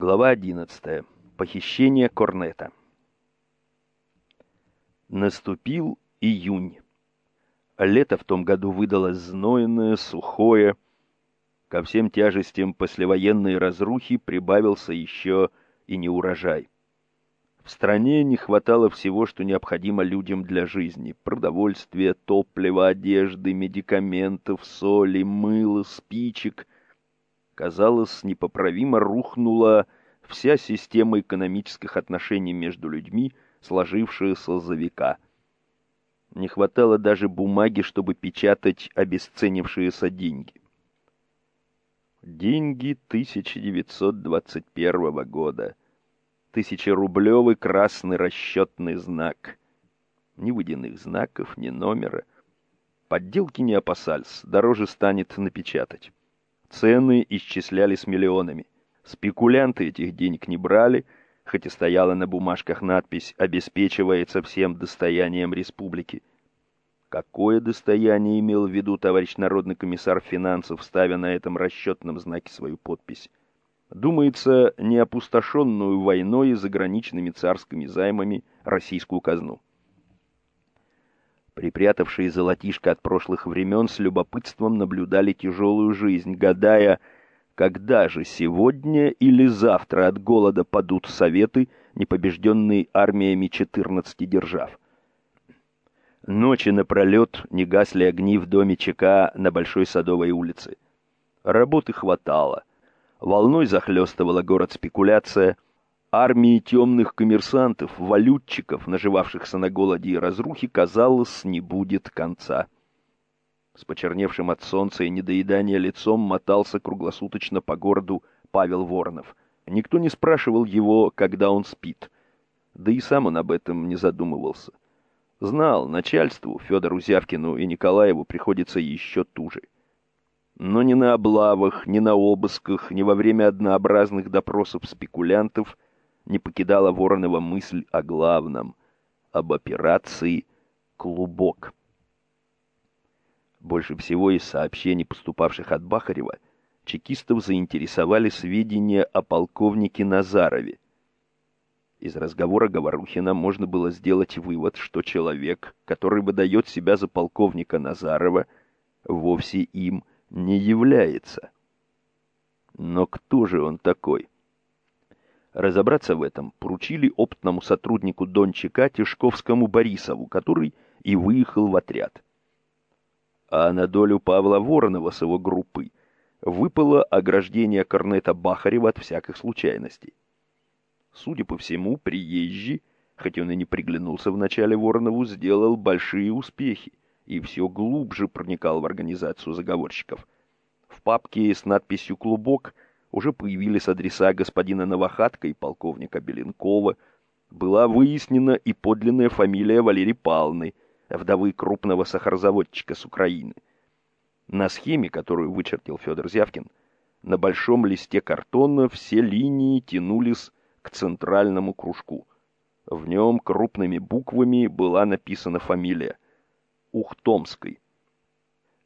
Глава 11. Похищение Корнета. Наступил июнь. Лето в том году выдалось знойное, сухое. Ко всем тяжестям послевоенной разрухи прибавился еще и неурожай. В стране не хватало всего, что необходимо людям для жизни. Продовольствия, топлива, одежды, медикаментов, соли, мыла, спичек — казалось, непоправимо рухнула вся система экономических отношений между людьми, сложившаяся за века. Не хватало даже бумаги, чтобы печатать обесценившиеся деньги. Деньги 1921 года. Тысячерублевый красный расчетный знак. Ни водяных знаков, ни номера. Подделки не опасались, дороже станет напечатать. Цены исчислялись миллионами. Спекулянты этих денег не брали, хоть и стояла на бумажках надпись «Обеспечивается всем достоянием республики». Какое достояние имел в виду товарищ народный комиссар финансов, ставя на этом расчетном знаке свою подпись? Думается, не опустошенную войной и заграничными царскими займами российскую казну. Припрятавшие золотишко от прошлых времен с любопытством наблюдали тяжелую жизнь, гадая, когда же сегодня или завтра от голода падут советы, непобежденные армиями 14 держав. Ночи напролет не гасли огни в доме ЧК на Большой Садовой улице. Работы хватало. Волной захлестывала город спекуляция — Армии темных коммерсантов, валютчиков, наживавшихся на голоде и разрухе, казалось, не будет конца. С почерневшим от солнца и недоедания лицом мотался круглосуточно по городу Павел Воронов. Никто не спрашивал его, когда он спит. Да и сам он об этом не задумывался. Знал, начальству, Федору Зявкину и Николаеву приходится еще туже. Но ни на облавах, ни на обысках, ни во время однообразных допросов спекулянтов – не покидала Воронова мысль о главном, об операции «Клубок». Больше всего из сообщений, поступавших от Бахарева, чекистов заинтересовали сведения о полковнике Назарове. Из разговора Говорухина можно было сделать вывод, что человек, который выдает себя за полковника Назарова, вовсе им не является. Но кто же он такой? Разобраться в этом поручили опытному сотруднику Дончика Тишковскому Борисову, который и выехал в отряд. А на долю Павла Воронова с его группой выпало ограждение корнета Бахарева от всяких случайностей. Судя по всему, приезжий, хоть он и не приглянулся вначале Воронову, сделал большие успехи и все глубже проникал в организацию заговорщиков. В папке с надписью «Клубок» уже появились адреса господина Новохатка и полковника Беленкова, была выяснена и подлинная фамилия Валерии Павловны, вдовы крупного сахарозаводчика с Украины. На схеме, которую вычертил Федор Зявкин, на большом листе картона все линии тянулись к центральному кружку. В нем крупными буквами была написана фамилия Ухтомской.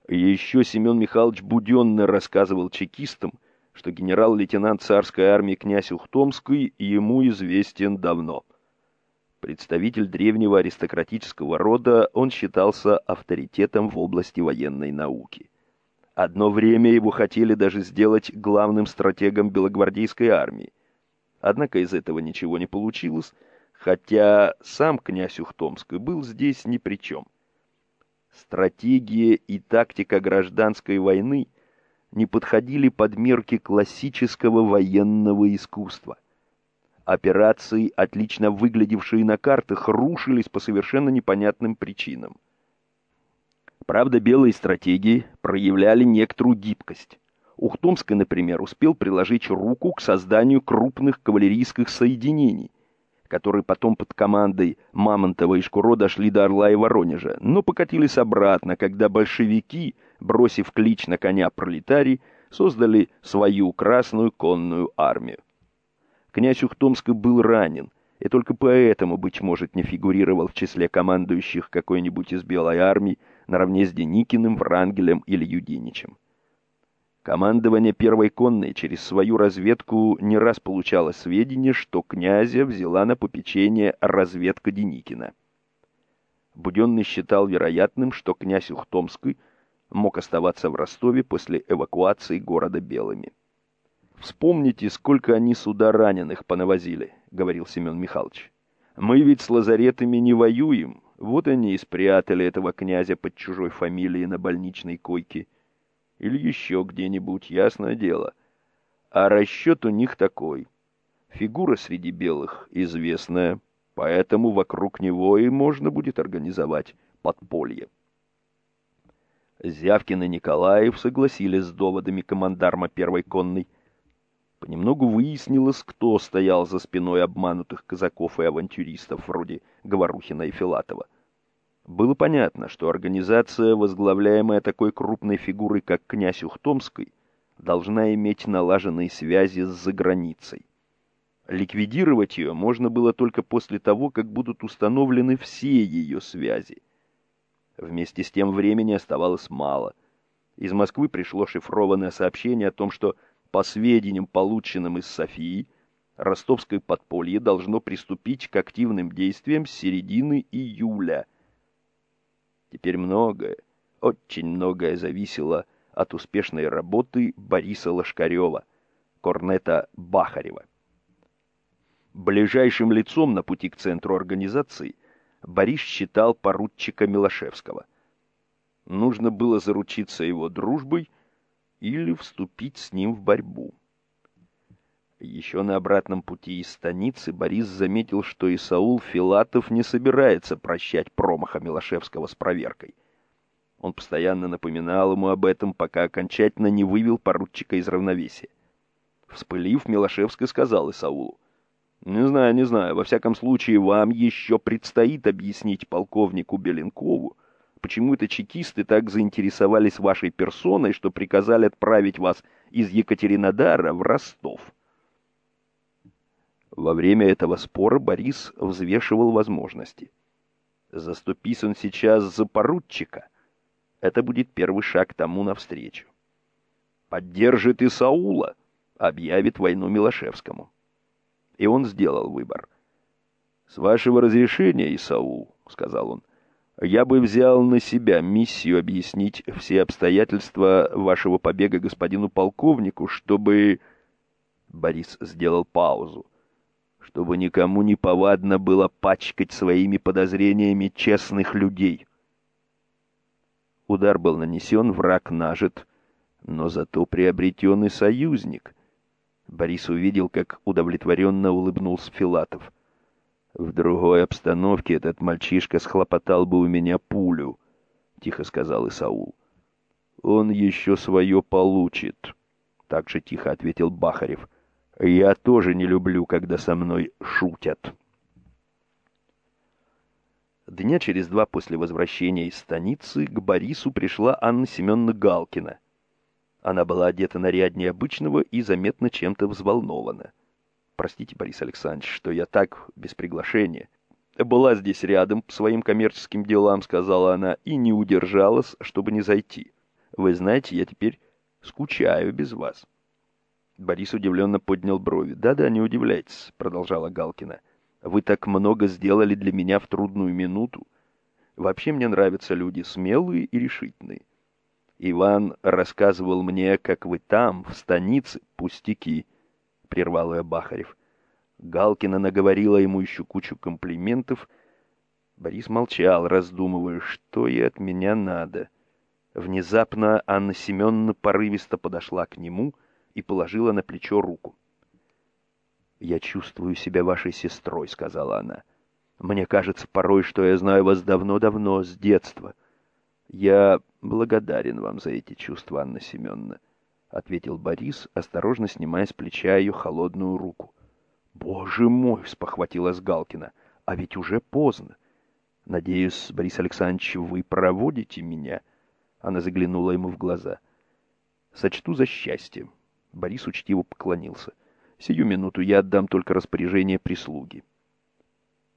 Еще Семен Михайлович Буденный рассказывал чекистам, что генерал-лейтенант царской армии князь Ухтомский ему известен давно. Представитель древнего аристократического рода, он считался авторитетом в области военной науки. Одно время его хотели даже сделать главным стратегом белогвардейской армии. Однако из этого ничего не получилось, хотя сам князь Ухтомский был здесь ни при чем. Стратегия и тактика гражданской войны – не подходили под мерки классического военного искусства. Операции, отлично выглядевшие на картах, рушились по совершенно непонятным причинам. Правда, белые стратегии проявляли некоторую гибкость. Ухтомский, например, успел приложить руку к созданию крупных кавалерийских соединений, которые потом под командой Мамонтова и Шкуро дошли до Орла и Воронежа, но покатились обратно, когда большевики – бросив клич на коня пролетарий, создали свою Красную конную армию. Князь Ухтомский был ранен, и только поэтому, быть может, не фигурировал в числе командующих какой-нибудь из Белой армии наравне с Деникиным, Врангелем или Юдиничем. Командование первой конной через свою разведку не раз получало сведения, что князя взяла на попечение разведка Деникина. Буденный считал вероятным, что князь Ухтомский мог оставаться в Ростове после эвакуации города Белыми. «Вспомните, сколько они сюда раненых понавозили», — говорил Семен Михайлович. «Мы ведь с лазаретами не воюем, вот они и спрятали этого князя под чужой фамилией на больничной койке» или еще где-нибудь, ясное дело. А расчет у них такой. Фигура среди белых известная, поэтому вокруг него и можно будет организовать подполье. Зявкин и Николаев согласились с доводами командарма первой конной. Понемногу выяснилось, кто стоял за спиной обманутых казаков и авантюристов вроде Говорухина и Филатова. Было понятно, что организация, возглавляемая такой крупной фигурой, как князь Ухтомский, должна иметь налаженные связи с заграницей. Ликвидировать ее можно было только после того, как будут установлены все ее связи. Вместе с тем времени оставалось мало. Из Москвы пришло шифрованное сообщение о том, что, по сведениям, полученным из Софии, ростовское подполье должно приступить к активным действиям с середины июля – Теперь многое, очень многое зависело от успешной работы Бориса Лошкарева, корнета Бахарева. Ближайшим лицом на пути к центру организации Борис считал поручика Милошевского. Нужно было заручиться его дружбой или вступить с ним в борьбу. Еще на обратном пути из станицы Борис заметил, что Исаул Филатов не собирается прощать промаха Милошевского с проверкой. Он постоянно напоминал ему об этом, пока окончательно не вывел поручика из равновесия. Вспылив, Милошевский сказал Исаулу, «Не знаю, не знаю, во всяком случае, вам еще предстоит объяснить полковнику Беленкову, почему это чекисты так заинтересовались вашей персоной, что приказали отправить вас из Екатеринодара в Ростов». Во время этого спора Борис взвешивал возможности. Заступись он сейчас за поручика, это будет первый шаг тому навстречу. Поддержит и Саула, объявит войну Милошевскому. И он сделал выбор. «С вашего разрешения, Исаул», — сказал он, — «я бы взял на себя миссию объяснить все обстоятельства вашего побега господину полковнику, чтобы...» Борис сделал паузу чтобы никому не повадно было пачкать своими подозрениями честных людей. Удар был нанесен, враг нажит, но зато приобретенный союзник. Борис увидел, как удовлетворенно улыбнулся Филатов. «В другой обстановке этот мальчишка схлопотал бы у меня пулю», — тихо сказал Исаул. «Он еще свое получит», — так же тихо ответил Бахарев. Я тоже не люблю, когда со мной шутят. Дня через два после возвращения из станицы к Борису пришла Анна Семеновна Галкина. Она была одета наряднее обычного и заметно чем-то взволнована. «Простите, Борис Александрович, что я так, без приглашения. Была здесь рядом по своим коммерческим делам», — сказала она, — «и не удержалась, чтобы не зайти. Вы знаете, я теперь скучаю без вас». Борис удивленно поднял брови. «Да-да, не удивляйтесь», — продолжала Галкина. «Вы так много сделали для меня в трудную минуту. Вообще мне нравятся люди смелые и решительные. Иван рассказывал мне, как вы там, в станице, пустяки», — прервал ее Бахарев. Галкина наговорила ему еще кучу комплиментов. Борис молчал, раздумывая, что ей от меня надо. Внезапно Анна Семеновна порывисто подошла к нему — и положила на плечо руку. «Я чувствую себя вашей сестрой», — сказала она. «Мне кажется порой, что я знаю вас давно-давно, с детства. Я благодарен вам за эти чувства, Анна Семеновна», — ответил Борис, осторожно снимая с плеча ее холодную руку. «Боже мой!» — спохватилась Галкина. «А ведь уже поздно. Надеюсь, Борис Александрович, вы проводите меня?» Она заглянула ему в глаза. «Сочту за счастье. Борис учтиво поклонился. «Сию минуту я отдам только распоряжение прислуги».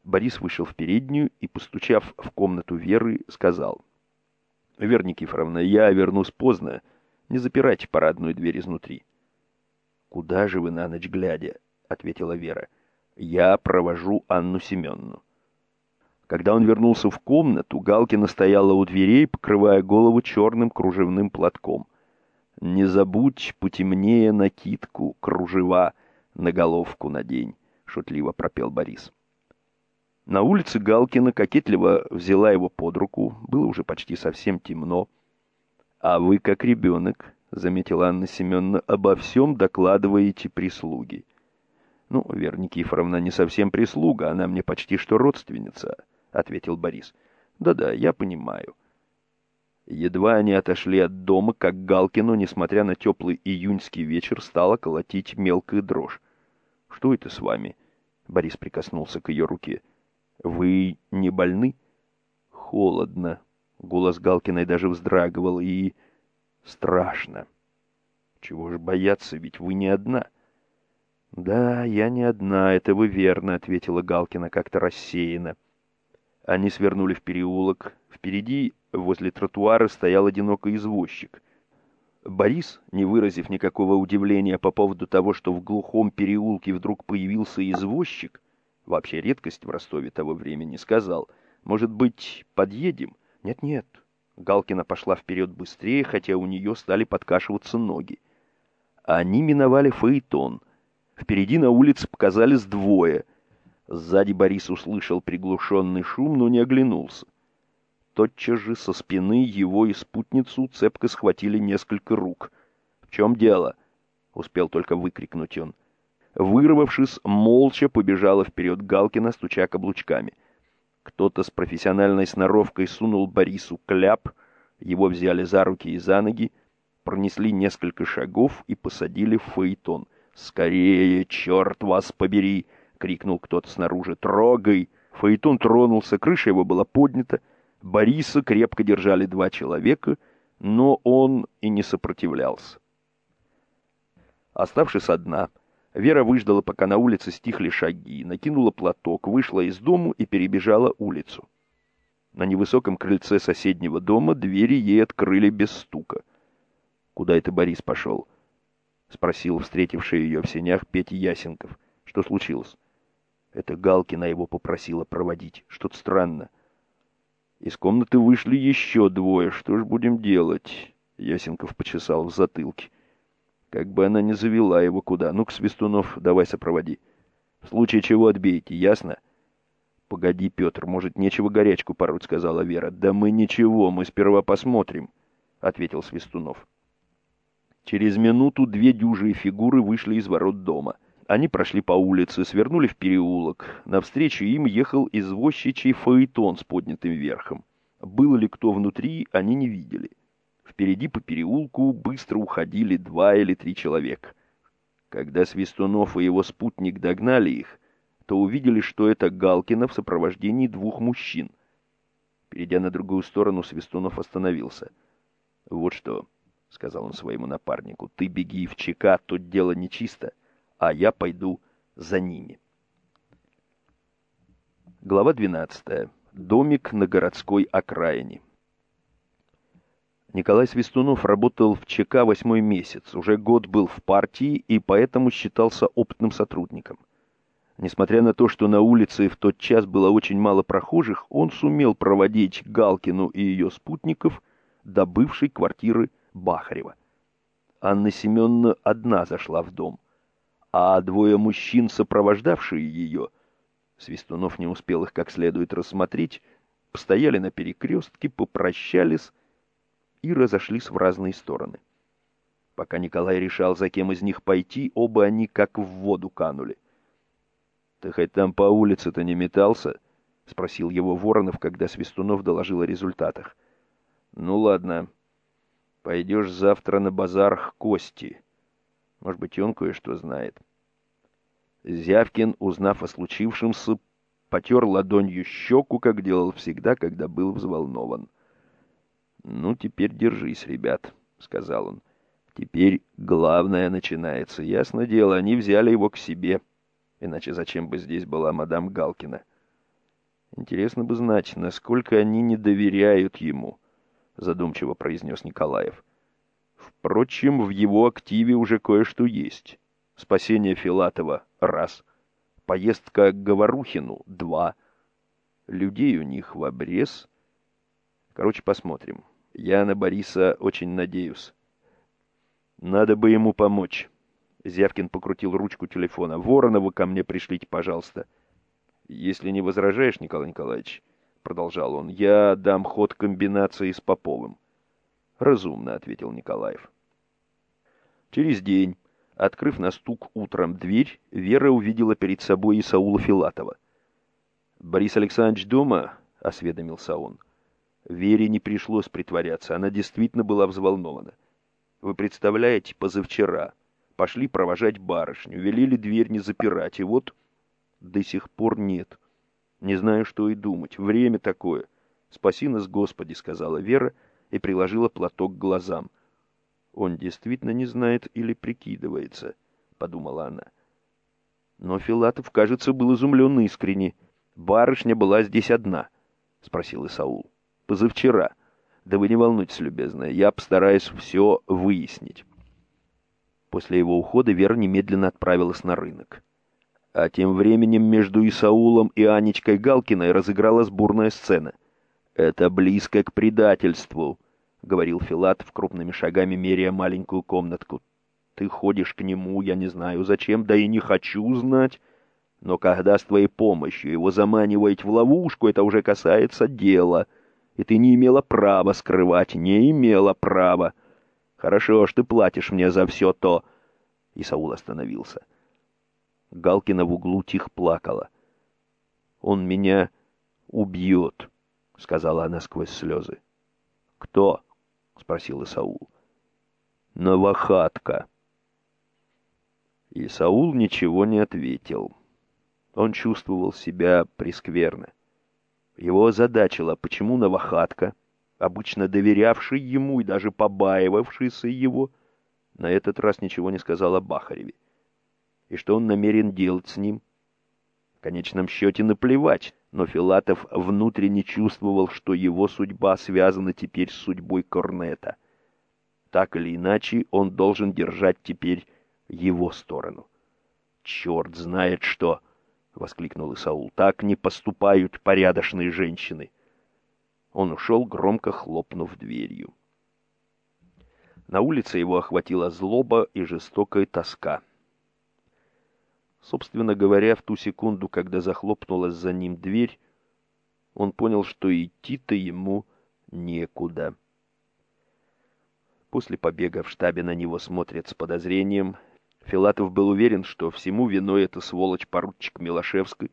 Борис вышел в переднюю и, постучав в комнату Веры, сказал. «Вера Никифоровна, я вернусь поздно. Не запирайте парадную дверь изнутри. «Куда же вы на ночь глядя?» — ответила Вера. «Я провожу Анну Семенну». Когда он вернулся в комнату, Галкина стояла у дверей, покрывая голову черным кружевным платком. «Не забудь потемнее накидку, кружева, на головку надень», — шутливо пропел Борис. На улице Галкина кокетливо взяла его под руку, было уже почти совсем темно. «А вы, как ребенок», — заметила Анна Семеновна, — «обо всем докладываете прислуги». «Ну, Вера Никифоровна не совсем прислуга, она мне почти что родственница», — ответил Борис. «Да-да, я понимаю». Едва они отошли от дома, как Галкину, несмотря на теплый июньский вечер, стала колотить мелкая дрожь. «Что это с вами?» — Борис прикоснулся к ее руке. «Вы не больны?» «Холодно». Голос Галкиной даже вздрагивал, и... страшно. «Чего ж бояться, ведь вы не одна». «Да, я не одна, это вы верно», — ответила Галкина как-то рассеянно. Они свернули в переулок. Впереди, возле тротуара, стоял одинокий извозчик. Борис, не выразив никакого удивления по поводу того, что в глухом переулке вдруг появился извозчик, вообще редкость в Ростове того времени, сказал, «Может быть, подъедем?» «Нет-нет». Галкина пошла вперед быстрее, хотя у нее стали подкашиваться ноги. Они миновали фаэтон. Впереди на улице показались двое. Сзади Борис услышал приглушенный шум, но не оглянулся. Тотчас же со спины его и спутницу цепко схватили несколько рук. «В чем дело?» — успел только выкрикнуть он. Вырвавшись, молча побежала вперед Галкина, стуча каблучками. Кто-то с профессиональной сноровкой сунул Борису кляп, его взяли за руки и за ноги, пронесли несколько шагов и посадили в фаэтон. «Скорее, черт вас побери!» — крикнул кто-то снаружи. «Трогай!» Фаэтон тронулся, крыша его была поднята. Бориса крепко держали два человека, но он и не сопротивлялся. Оставшись одна, Вера выждала, пока на улице стихли шаги, накинула платок, вышла из дому и перебежала улицу. На невысоком крыльце соседнего дома двери ей открыли без стука. «Куда это Борис пошел?» — спросил встретивший ее в сенях Петя Ясенков. «Что случилось?» «Это Галкина его попросила проводить. Что-то странно». Из комнаты вышли еще двое. Что ж будем делать? Ясенков почесал в затылке. Как бы она не завела его куда. Ну-ка, Свистунов, давай сопроводи. В случае чего отбейте, ясно? Погоди, Петр, может, нечего горячку пороть, сказала Вера. Да мы ничего, мы сперва посмотрим, ответил Свистунов. Через минуту две дюжие фигуры вышли из ворот дома. Они прошли по улице, свернули в переулок. Навстречу им ехал извозчичий фаэтон с поднятым верхом. Было ли кто внутри, они не видели. Впереди по переулку быстро уходили два или три человека. Когда Свистунов и его спутник догнали их, то увидели, что это Галкина в сопровождении двух мужчин. Перейдя на другую сторону, Свистунов остановился. «Вот что», — сказал он своему напарнику, — «ты беги в ЧК, тут дело нечисто, а я пойду за ними». Глава 12. Домик на городской окраине. Николай Свистунов работал в ЧК восьмой месяц, уже год был в партии и поэтому считался опытным сотрудником. Несмотря на то, что на улице в тот час было очень мало прохожих, он сумел проводить Галкину и ее спутников до бывшей квартиры Бахарева. Анна Семеновна одна зашла в дом, а двое мужчин, сопровождавшие ее, Свистунов не успел их как следует рассмотреть, постояли на перекрестке, попрощались и разошлись в разные стороны. Пока Николай решал, за кем из них пойти, оба они как в воду канули. «Ты хоть там по улице-то не метался?» — спросил его Воронов, когда Свистунов доложил о результатах. «Ну ладно. Пойдешь завтра на базар к Кости. Может быть, он кое-что знает». Зявкин, узнав о случившемся, потер ладонью щеку, как делал всегда, когда был взволнован. «Ну, теперь держись, ребят», — сказал он. «Теперь главное начинается. Ясно дело, они взяли его к себе. Иначе зачем бы здесь была мадам Галкина? Интересно бы знать, насколько они не доверяют ему», — задумчиво произнес Николаев. «В Впрочем, в его активе уже кое-что есть. Спасение Филатова — раз. Поездка к Говорухину — два. Людей у них в обрез. Короче, посмотрим. Я на Бориса очень надеюсь. Надо бы ему помочь. Зявкин покрутил ручку телефона. Воронова ко мне пришлите, пожалуйста. Если не возражаешь, Николай Николаевич, продолжал он, я дам ход комбинации с Поповым. Разумно, ответил Николаев. Через день, открыв на стук утром дверь, Вера увидела перед собой Исаула Филатова. «Борис Александрович дома?» — осведомился он. Вере не пришлось притворяться, она действительно была взволнована. «Вы представляете, позавчера пошли провожать барышню, велели дверь не запирать, и вот до сих пор нет. Не знаю, что и думать. Время такое. Спаси нас, Господи, сказала Вера и приложила платок к глазам. Он действительно не знает или прикидывается, подумала она. Но Филатов, кажется, был изумлен искренне. Барышня была здесь одна, спросил Исаул. Позавчера. Да вы не волнуйтесь, любезная, я постараюсь все выяснить. После его ухода Вера немедленно отправилась на рынок. А тем временем между Исаулом и Анечкой Галкиной разыгралась бурная сцена. «Это близко к предательству», — говорил Филатов крупными шагами, меряя маленькую комнатку. «Ты ходишь к нему, я не знаю зачем, да и не хочу знать. Но когда с твоей помощью его заманиваете в ловушку, это уже касается дела, и ты не имела права скрывать, не имела права. Хорошо, что ты платишь мне за все то». Исаул остановился. — Галкина в углу тихо плакала. «Он меня убьет», — сказала она сквозь слезы. «Кто?» — спросил Исаул. «Новохатка». Исаул ничего не ответил. Он чувствовал себя прескверно. Его озадачило, почему Новохатка, обычно доверявший ему и даже побаивавшийся его, на этот раз ничего не сказал о Бахареве и что он намерен делать с ним. В конечном счете наплевать, но Филатов внутренне чувствовал, что его судьба связана теперь с судьбой Корнета. Так или иначе, он должен держать теперь его сторону. «Черт знает что!» — воскликнул Исаул. «Так не поступают порядочные женщины!» Он ушел, громко хлопнув дверью. На улице его охватила злоба и жестокая тоска — Собственно говоря, в ту секунду, когда захлопнулась за ним дверь, он понял, что идти-то ему некуда. После побега в штабе на него смотрят с подозрением. Филатов был уверен, что всему виной эта сволочь поручик Милошевской.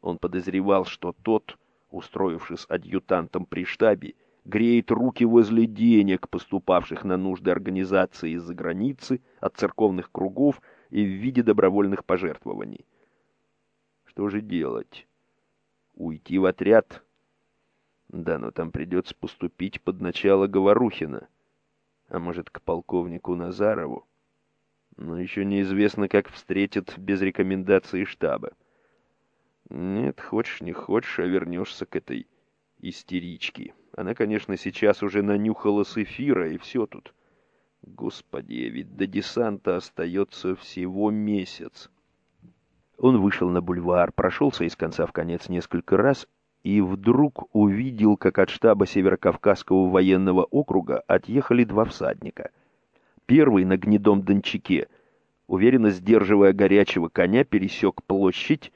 Он подозревал, что тот, устроившись адъютантом при штабе, греет руки возле денег, поступавших на нужды организации из-за границы, от церковных кругов и в виде добровольных пожертвований. Что же делать? Уйти в отряд? Да, но там придется поступить под начало Говорухина. А может, к полковнику Назарову? Но еще неизвестно, как встретят без рекомендации штаба. Нет, хочешь не хочешь, а вернешься к этой истеричке. Она, конечно, сейчас уже нанюхала с эфира, и все тут. Господи, ведь до десанта остается всего месяц. Он вышел на бульвар, прошелся из конца в конец несколько раз и вдруг увидел, как от штаба Северокавказского военного округа отъехали два всадника. Первый на гнедом дончаке, уверенно сдерживая горячего коня, пересек площадь,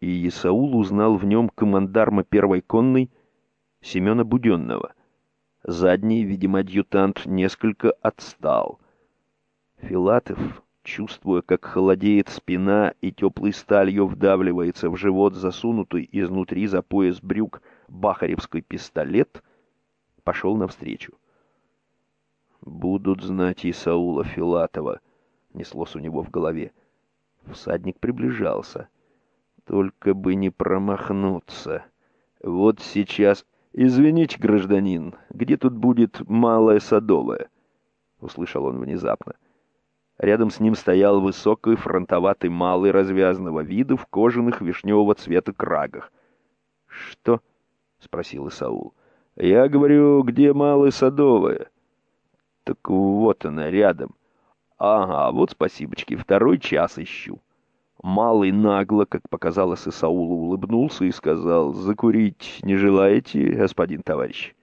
и Исаул узнал в нем командарма первой конной Семена Буденного — Задний, видимо, адъютант несколько отстал. Филатов, чувствуя, как холодеет спина и теплой сталью вдавливается в живот засунутый изнутри за пояс брюк бахаревской пистолет, пошел навстречу. «Будут знать и Саула Филатова», — неслось у него в голове. Всадник приближался. «Только бы не промахнуться. Вот сейчас «Извините, гражданин, где тут будет малая садовая?» — услышал он внезапно. Рядом с ним стоял высокий фронтоватый малый развязного вида в кожаных вишневого цвета крагах. «Что?» — спросил Исаул. «Я говорю, где малая садовая?» Так вот она, рядом. Ага, вот спасибочки, второй час ищу. Малый нагло, как показалось Исаулу, улыбнулся и сказал, «Закурить не желаете, господин товарищ?»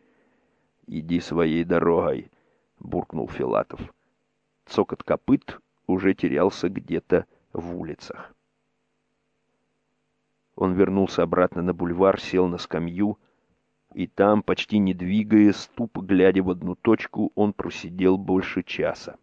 «Иди своей дорогой», — буркнул Филатов. Цокот копыт уже терялся где-то в улицах. Он вернулся обратно на бульвар, сел на скамью, и там, почти не двигаясь, тупо глядя в одну точку, он просидел больше часа.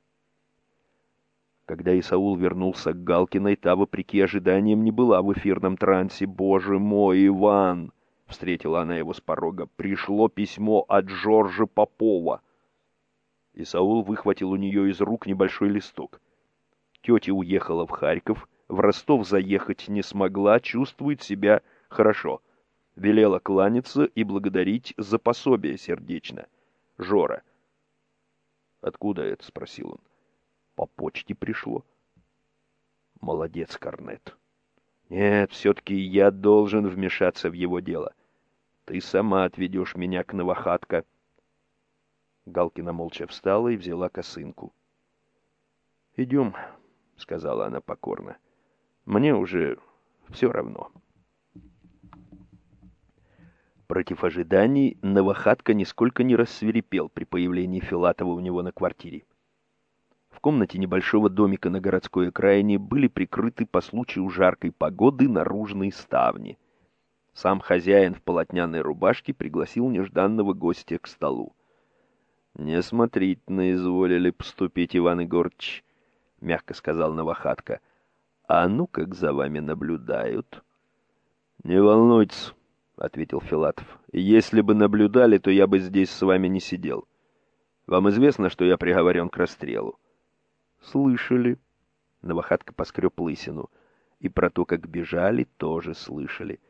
Когда Исаул вернулся к Галкиной, та, вопреки ожиданиям, не была в эфирном трансе. «Боже мой, Иван!» — встретила она его с порога. «Пришло письмо от Жоржа Попова». Исаул выхватил у нее из рук небольшой листок. Тетя уехала в Харьков, в Ростов заехать не смогла, чувствует себя хорошо. Велела кланяться и благодарить за пособие сердечно. Жора. «Откуда это?» — спросил он. По почте пришло. Молодец, Корнет. Нет, все-таки я должен вмешаться в его дело. Ты сама отведешь меня к Новохатка. Галкина молча встала и взяла косынку. «Идем», — сказала она покорно. «Мне уже все равно». Против ожиданий Новохатка нисколько не рассверепел при появлении Филатова у него на квартире. В комнате небольшого домика на городской окраине были прикрыты по случаю жаркой погоды наружные ставни. Сам хозяин в полотняной рубашке пригласил нежданного гостя к столу. «Не смотрительно изволили поступить, Иван Егорыч», — мягко сказал Новохатка. «А ну как за вами наблюдают?» «Не волнуйтесь», — ответил Филатов. «Если бы наблюдали, то я бы здесь с вами не сидел. Вам известно, что я приговорен к расстрелу?» «Слышали». Новохатка поскреб лысину. И про то, как бежали, тоже слышали.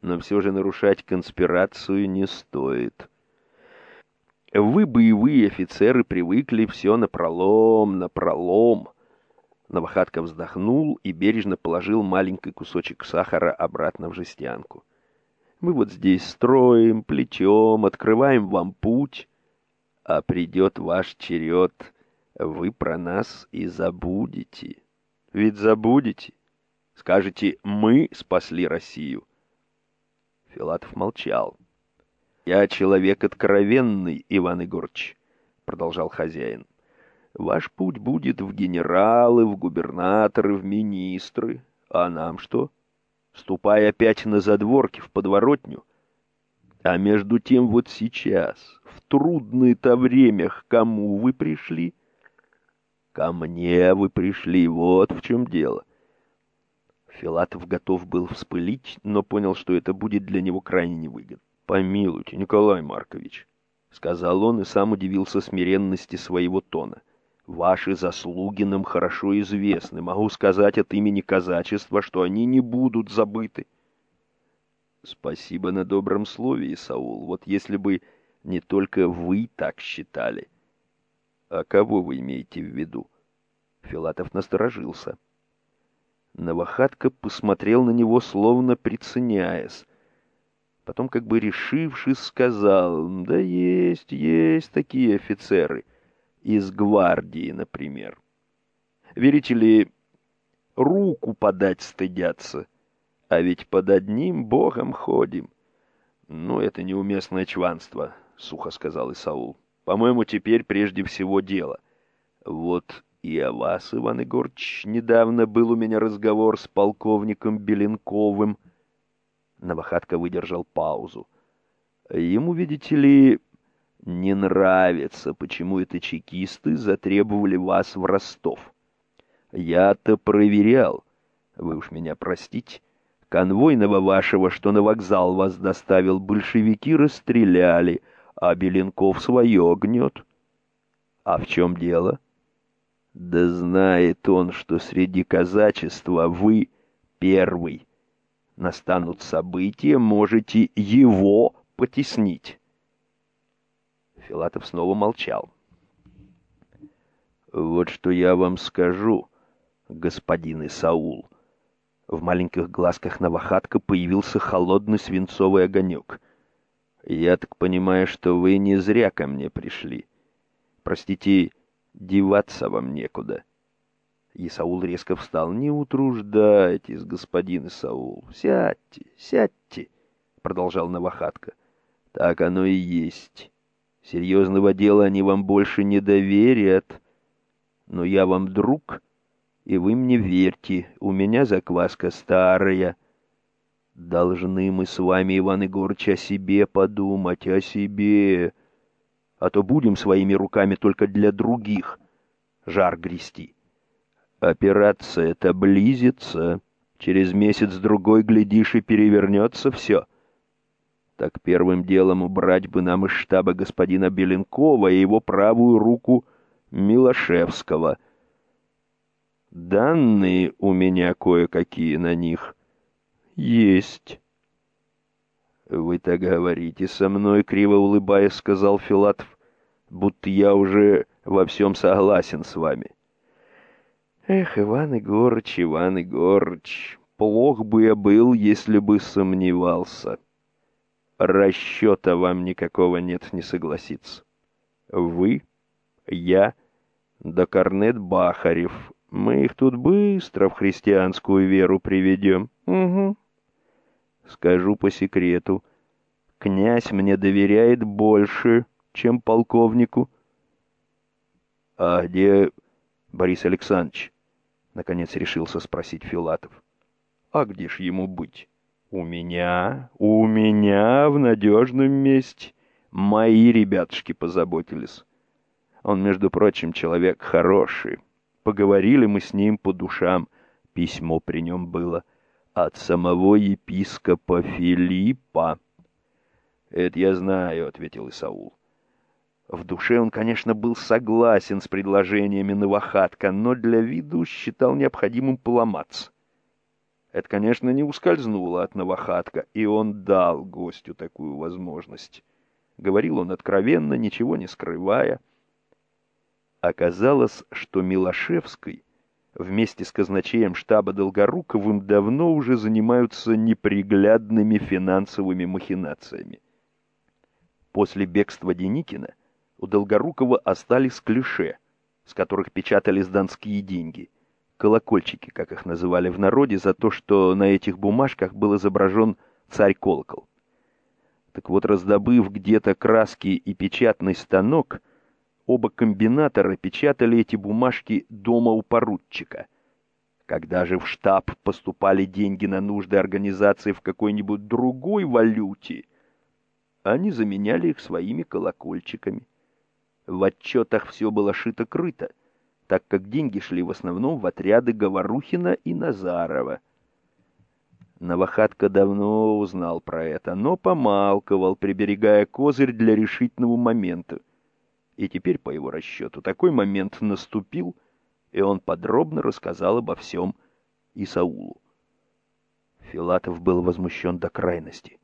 Но все же нарушать конспирацию не стоит. Вы, боевые офицеры, привыкли все напролом, напролом. Новохатка вздохнул и бережно положил маленький кусочек сахара обратно в жестянку. Мы вот здесь строим, плечом, открываем вам путь, а придет ваш черед — вы про нас и забудете. Ведь забудете. Скажете, мы спасли Россию. Филатов молчал. «Я человек откровенный, Иван Егорыч», — продолжал хозяин. «Ваш путь будет в генералы, в губернаторы, в министры. А нам что? Ступай опять на задворки, в подворотню. А между тем вот сейчас, в трудные-то время, к кому вы пришли?» Ко мне вы пришли, вот в чем дело. Филатов готов был вспылить, но понял, что это будет для него крайне невыгодно. «Помилуйте, Николай Маркович», — сказал он и сам удивился смиренности своего тона. «Ваши заслуги нам хорошо известны. Могу сказать от имени казачества, что они не будут забыты». «Спасибо на добром слове, Исаул. Вот если бы не только вы так считали». «А кого вы имеете в виду?» Филатов насторожился. Новохатка посмотрел на него, словно приценяясь. Потом, как бы решившись, сказал, «Да есть, есть такие офицеры. Из гвардии, например. Верите ли, руку подать стыдятся, а ведь под одним богом ходим». «Ну, это неуместное чванство», — сухо сказал Исаул. По-моему, теперь прежде всего дело. Вот и о вас, Иван Егорыч, недавно был у меня разговор с полковником Беленковым. Новохатка выдержал паузу. Ему, видите ли, не нравится, почему это чекисты затребовали вас в Ростов. Я-то проверял. Вы уж меня простите. Конвойного вашего, что на вокзал вас доставил, большевики расстреляли — а Беленков свое гнет. А в чем дело? Да знает он, что среди казачества вы первый. Настанут события, можете его потеснить. Филатов снова молчал. «Вот что я вам скажу, господин Исаул». В маленьких глазках Новохатка появился холодный свинцовый огонек. Я так понимаю, что вы не зря ко мне пришли. Простите, деваться вам некуда. Исаул резко встал. «Не утруждайтесь, господин Исаул. Сядьте, сядьте», — продолжал Навахатка. «Так оно и есть. Серьезного дела они вам больше не доверят. Но я вам друг, и вы мне верьте. У меня закваска старая». Должны мы с вами, Иван Егорыч, о себе подумать, о себе. А то будем своими руками только для других жар грести. Операция-то близится. Через месяц-другой, глядишь, и перевернется все. Так первым делом убрать бы нам из штаба господина Беленкова и его правую руку Милошевского. Данные у меня кое-какие на них. Есть. Вы так говорите со мной, криво улыбаясь, сказал Филатов, будто я уже во всем согласен с вами. Эх, Иван Егорыч, Иван Егорыч, плох бы я был, если бы сомневался. Расчета вам никакого нет, не согласиться. Вы, я, да Корнет Бахарев. Мы их тут быстро в христианскую веру приведем. Угу. Скажу по секрету, князь мне доверяет больше, чем полковнику. А где Борис Александрович? Наконец решился спросить Филатов. А где ж ему быть? У меня, у меня в надежном месте. Мои ребятушки позаботились. Он, между прочим, человек хороший. Поговорили мы с ним по душам. Письмо при нем было от самого епископа Филиппа. «Это я знаю», — ответил Исаул. В душе он, конечно, был согласен с предложениями Новохатка, но для виду считал необходимым поломаться. Это, конечно, не ускользнуло от Новохатка, и он дал гостю такую возможность. Говорил он откровенно, ничего не скрывая. Оказалось, что Милошевской вместе с казначеем штаба Долгоруковым давно уже занимаются неприглядными финансовыми махинациями. После бегства Деникина у Долгорукова остались клише, с которых печатались донские деньги, колокольчики, как их называли в народе, за то, что на этих бумажках был изображен царь-колокол. Так вот, раздобыв где-то краски и печатный станок, оба комбинатора печатали эти бумажки дома у поручика. Когда же в штаб поступали деньги на нужды организации в какой-нибудь другой валюте, они заменяли их своими колокольчиками. В отчетах все было шито-крыто, так как деньги шли в основном в отряды Говорухина и Назарова. Новохатка давно узнал про это, но помалковал, приберегая козырь для решительного момента. И теперь, по его расчету, такой момент наступил, и он подробно рассказал обо всем Исаулу. Филатов был возмущен до крайности.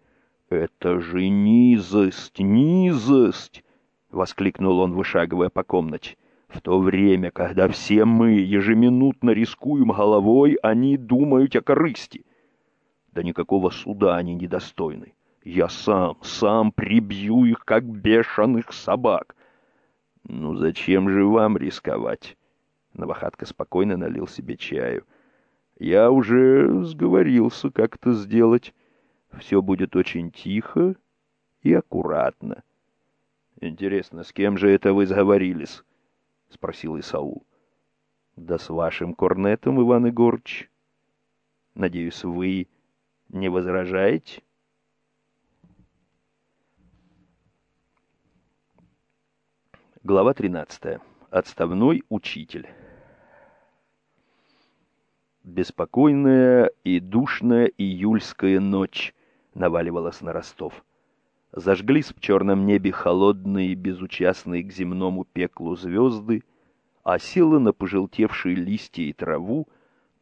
«Это же низость, низость! воскликнул он, вышагивая по комнате. В то время, когда все мы ежеминутно рискуем головой, они думают о корысти. Да никакого суда они недостойны. Я сам, сам прибью их, как бешеных собак. Ну зачем же вам рисковать? Новохатка спокойно налил себе чаю. Я уже сговорился как это сделать. Все будет очень тихо и аккуратно. Интересно, с кем же это вы сговорились? Спросил Исаул. Да с вашим корнетом, Иван Егорыч. Надеюсь, вы не возражаете? Глава 13. Отставной учитель. Беспокойная и душная июльская ночь наваливалась на Ростов зажглись в черном небе холодные, безучастные к земному пеклу звезды, а села на пожелтевшие листья и траву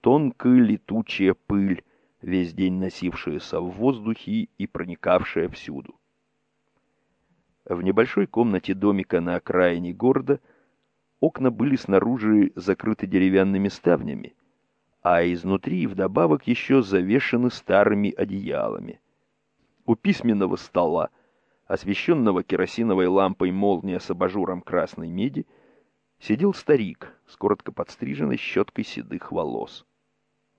тонкая летучая пыль, весь день носившаяся в воздухе и проникавшая всюду. В небольшой комнате домика на окраине города окна были снаружи закрыты деревянными ставнями, а изнутри вдобавок еще завешаны старыми одеялами. У письменного стола освещенного керосиновой лампой молния с абажуром красной меди, сидел старик с коротко подстриженной щеткой седых волос.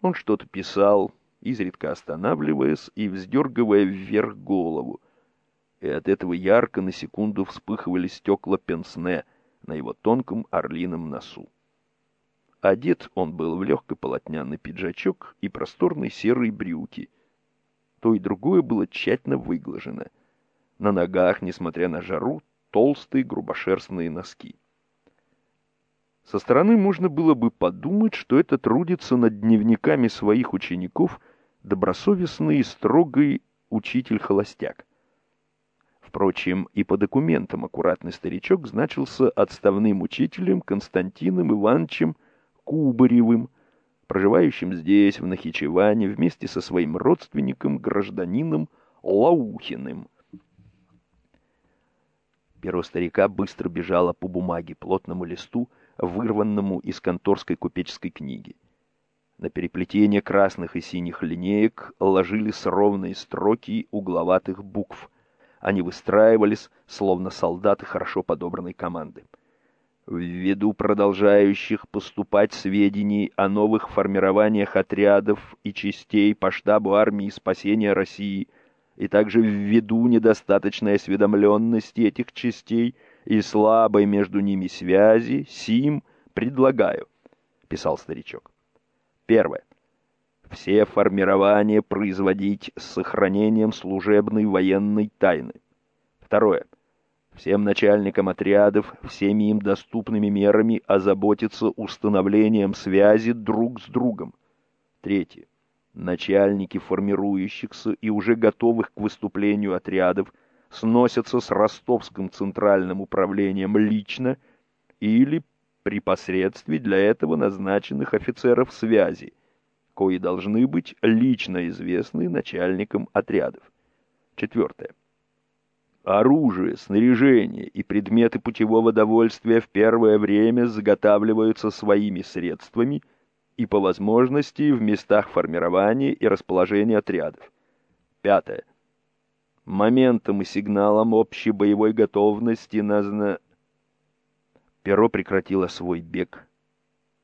Он что-то писал, изредка останавливаясь и вздергивая вверх голову, и от этого ярко на секунду вспыхивали стекла пенсне на его тонком орлином носу. Одет он был в легкий полотняный пиджачок и просторные серые брюки. То и другое было тщательно выглажено. На ногах, несмотря на жару, толстые грубошерстные носки. Со стороны можно было бы подумать, что это трудится над дневниками своих учеников добросовестный и строгий учитель-холостяк. Впрочем, и по документам аккуратный старичок значился отставным учителем Константином Ивановичем Кубаревым, проживающим здесь, в Нахичеване, вместе со своим родственником, гражданином Лаухиным. Перо старика быстро бежало по бумаге, плотному листу, вырванному из конторской купеческой книги. На переплетение красных и синих линеек ложились ровные строки угловатых букв. Они выстраивались, словно солдаты хорошо подобранной команды ввиду продолжающих поступать сведений о новых формированиях отрядов и частей по штабу армии спасения России, и также ввиду недостаточной осведомленности этих частей и слабой между ними связи, сим предлагаю, писал старичок. Первое. Все формирования производить с сохранением служебной военной тайны. Второе всем начальникам отрядов всеми им доступными мерами озаботиться установлением связи друг с другом. Третье. Начальники формирующихся и уже готовых к выступлению отрядов сносятся с ростовским центральным управлением лично или при посредстве для этого назначенных офицеров связи, кои должны быть лично известны начальникам отрядов. Четвертое. Оружие, снаряжение и предметы путевого довольствия в первое время заготавливаются своими средствами и по возможности в местах формирования и расположения отрядов. Пятое. Моментом и сигналом общей боевой готовности назна... Перо прекратило свой бег.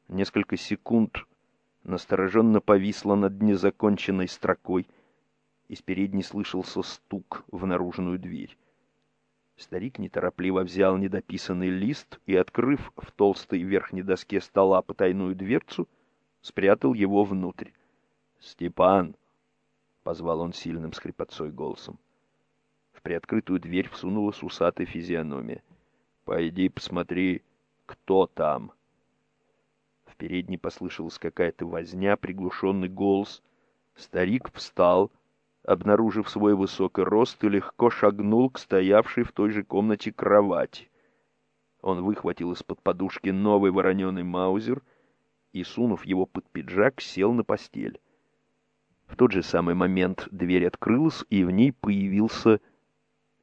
Несколько секунд настороженно повисло над незаконченной строкой. Из передней слышался стук в наружную дверь. Старик неторопливо взял недописанный лист и, открыв в толстой верхней доске стола потайную дверцу, спрятал его внутрь. «Степан!» — позвал он сильным скрипотцой голосом. В приоткрытую дверь всунулась усатая физиономия. «Пойди посмотри, кто там!» В передней послышалась какая-то возня, приглушенный голос. Старик встал обнаружив свой высокий рост, и легко шагнул к стоявшей в той же комнате кровати. Он выхватил из-под подушки новый вороненый маузер и, сунув его под пиджак, сел на постель. В тот же самый момент дверь открылась, и в ней появился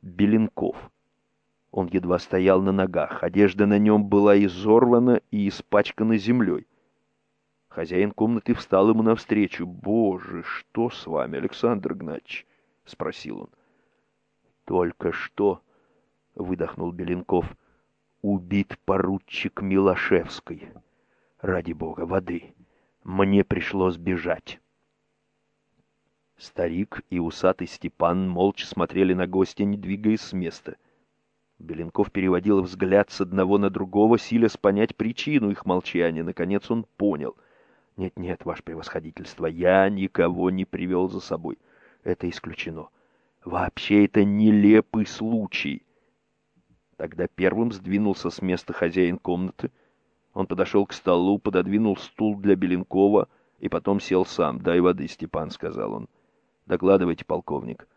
Беленков. Он едва стоял на ногах, одежда на нем была изорвана и испачкана землей. Хозяин комнаты встал ему навстречу. «Боже, что с вами, Александр Игнатьевич?» — спросил он. «Только что», — выдохнул Беленков, — «убит поручик Милошевской. Ради бога, воды. Мне пришлось бежать». Старик и усатый Степан молча смотрели на гостя, не двигаясь с места. Беленков переводил взгляд с одного на другого, силясь понять причину их молчания. Наконец он понял — нет-нет, ваше превосходительство, я никого не привел за собой. Это исключено. Вообще это нелепый случай. Тогда первым сдвинулся с места хозяин комнаты. Он подошел к столу, пододвинул стул для Беленкова и потом сел сам. «Дай воды, Степан», — сказал он. «Докладывайте, полковник».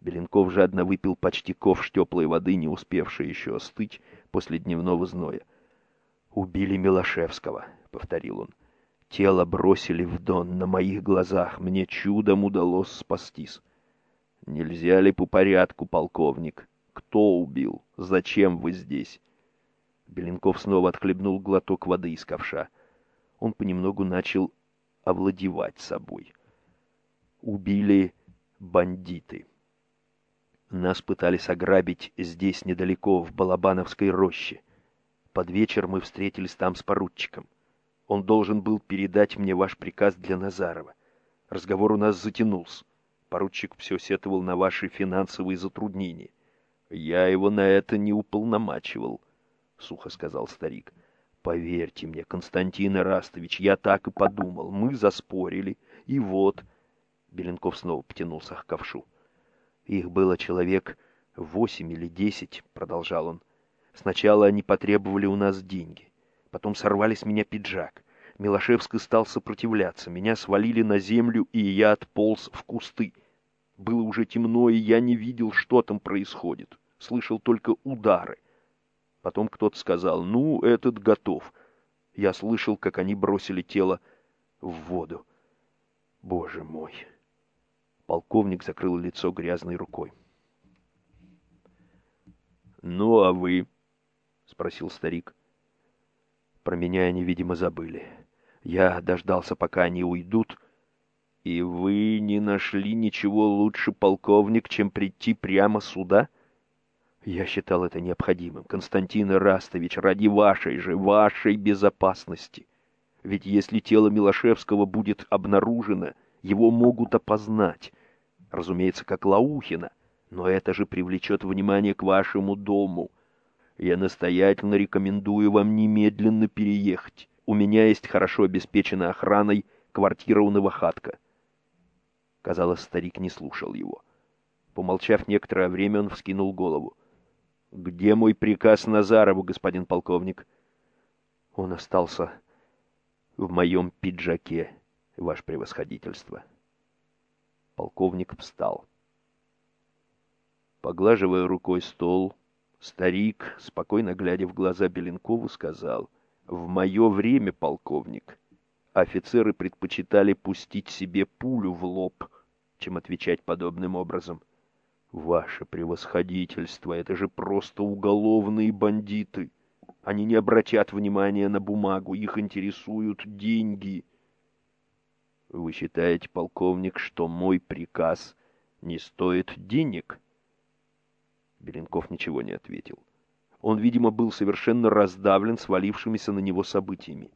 Беленков жадно выпил почти ковш теплой воды, не успевшей еще остыть после дневного зноя. «Убили Милошевского», — повторил он. Тело бросили в дон на моих глазах. Мне чудом удалось спастись. Нельзя ли по порядку, полковник? Кто убил? Зачем вы здесь? Беленков снова отхлебнул глоток воды из ковша. Он понемногу начал овладевать собой. Убили бандиты. Нас пытались ограбить здесь недалеко, в Балабановской роще. Под вечер мы встретились там с поручиком. Он должен был передать мне ваш приказ для Назарова. Разговор у нас затянулся. Поручик все сетовал на ваши финансовые затруднения. Я его на это не уполномачивал, — сухо сказал старик. Поверьте мне, Константин Ирастович, я так и подумал. Мы заспорили, и вот... Беленков снова потянулся к ковшу. Их было человек восемь или десять, — продолжал он. Сначала они потребовали у нас деньги. Потом сорвали с меня пиджак. Милошевский стал сопротивляться. Меня свалили на землю, и я отполз в кусты. Было уже темно, и я не видел, что там происходит. Слышал только удары. Потом кто-то сказал, ну, этот готов. Я слышал, как они бросили тело в воду. Боже мой! Полковник закрыл лицо грязной рукой. «Ну, а вы?» — спросил старик. Про меня они, видимо, забыли. Я дождался, пока они уйдут. И вы не нашли ничего лучше, полковник, чем прийти прямо сюда? Я считал это необходимым. Константин Растович, ради вашей же, вашей безопасности. Ведь если тело Милошевского будет обнаружено, его могут опознать. Разумеется, как Лаухина. Но это же привлечет внимание к вашему дому. Я настоятельно рекомендую вам немедленно переехать. У меня есть хорошо обеспеченная охраной квартира у Новохатка. Казалось, старик не слушал его. Помолчав некоторое время, он вскинул голову. «Где мой приказ Назарову, господин полковник?» «Он остался в моем пиджаке, ваше превосходительство». Полковник встал. Поглаживая рукой стол, Старик, спокойно глядя в глаза Беленкову, сказал, «В мое время, полковник, офицеры предпочитали пустить себе пулю в лоб, чем отвечать подобным образом. Ваше превосходительство, это же просто уголовные бандиты. Они не обратят внимания на бумагу, их интересуют деньги». «Вы считаете, полковник, что мой приказ не стоит денег?» Беленков ничего не ответил. Он, видимо, был совершенно раздавлен свалившимися на него событиями.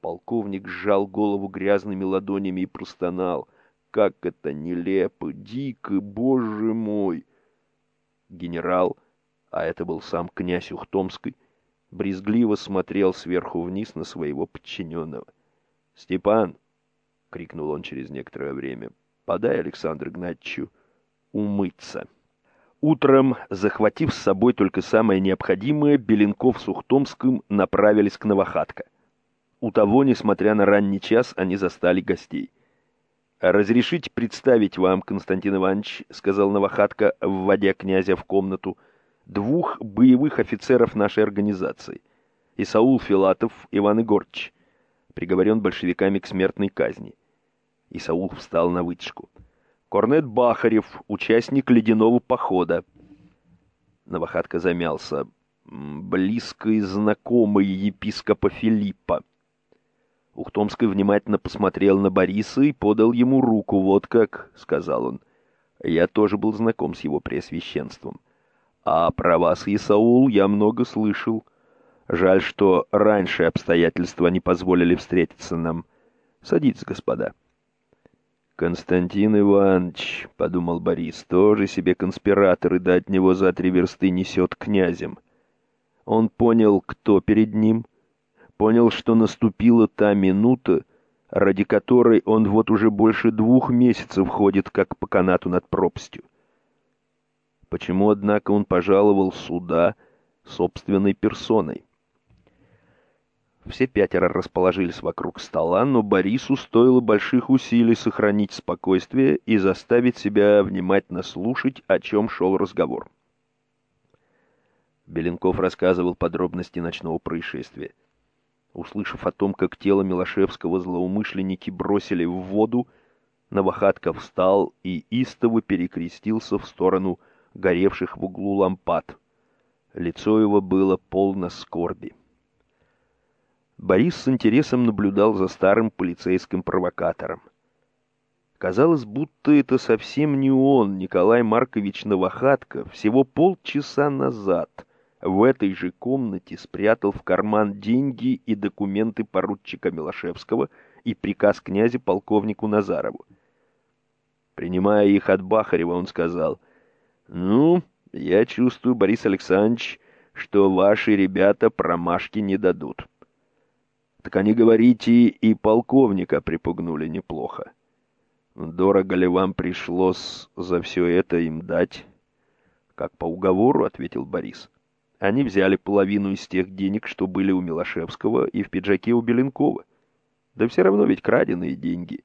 Полковник сжал голову грязными ладонями и простонал. «Как это нелепо! Дико! Боже мой!» Генерал, а это был сам князь Ухтомский, брезгливо смотрел сверху вниз на своего подчиненного. «Степан!» — крикнул он через некоторое время. «Подай Александру Игнатьевичу умыться». Утром, захватив с собой только самое необходимое, Беленков с Ухтомским направились к Новохатко. У того, несмотря на ранний час, они застали гостей. «Разрешите представить вам, Константин Иванович», — сказал Новохатко, вводя князя в комнату, — «двух боевых офицеров нашей организации. Исаул Филатов Иван Егорыч, приговорен большевиками к смертной казни». Исаул встал на вытяжку. Корнет Бахарев, участник ледяного похода. Новохатка замялся. Близкий знакомый епископа Филиппа. Ухтомский внимательно посмотрел на Бориса и подал ему руку. «Вот как», — сказал он. «Я тоже был знаком с его преосвященством. А про вас, Исаул, я много слышал. Жаль, что раньше обстоятельства не позволили встретиться нам. Садитесь, господа». «Константин Иванович», — подумал Борис, — «тоже себе конспиратор, и да от него за три версты несет князем». Он понял, кто перед ним, понял, что наступила та минута, ради которой он вот уже больше двух месяцев ходит, как по канату над пропастью. Почему, однако, он пожаловал сюда собственной персоной? Все пятеро расположились вокруг стола, но Борису стоило больших усилий сохранить спокойствие и заставить себя внимательно слушать, о чем шел разговор. Беленков рассказывал подробности ночного происшествия. Услышав о том, как тело Милошевского злоумышленники бросили в воду, Новохатка встал и истово перекрестился в сторону горевших в углу лампад. Лицо его было полно скорби. Борис с интересом наблюдал за старым полицейским провокатором. Казалось, будто это совсем не он, Николай Маркович Новохатко, всего полчаса назад в этой же комнате спрятал в карман деньги и документы поручика Милошевского и приказ князя полковнику Назарову. Принимая их от Бахарева, он сказал, «Ну, я чувствую, Борис Александрович, что ваши ребята промашки не дадут». «Так они, говорите, и полковника припугнули неплохо». Дорого ли вам пришлось за все это им дать? Как по уговору, ответил Борис. Они взяли половину из тех денег, что были у Милошевского и в пиджаке у Беленкова. Да все равно ведь краденые деньги.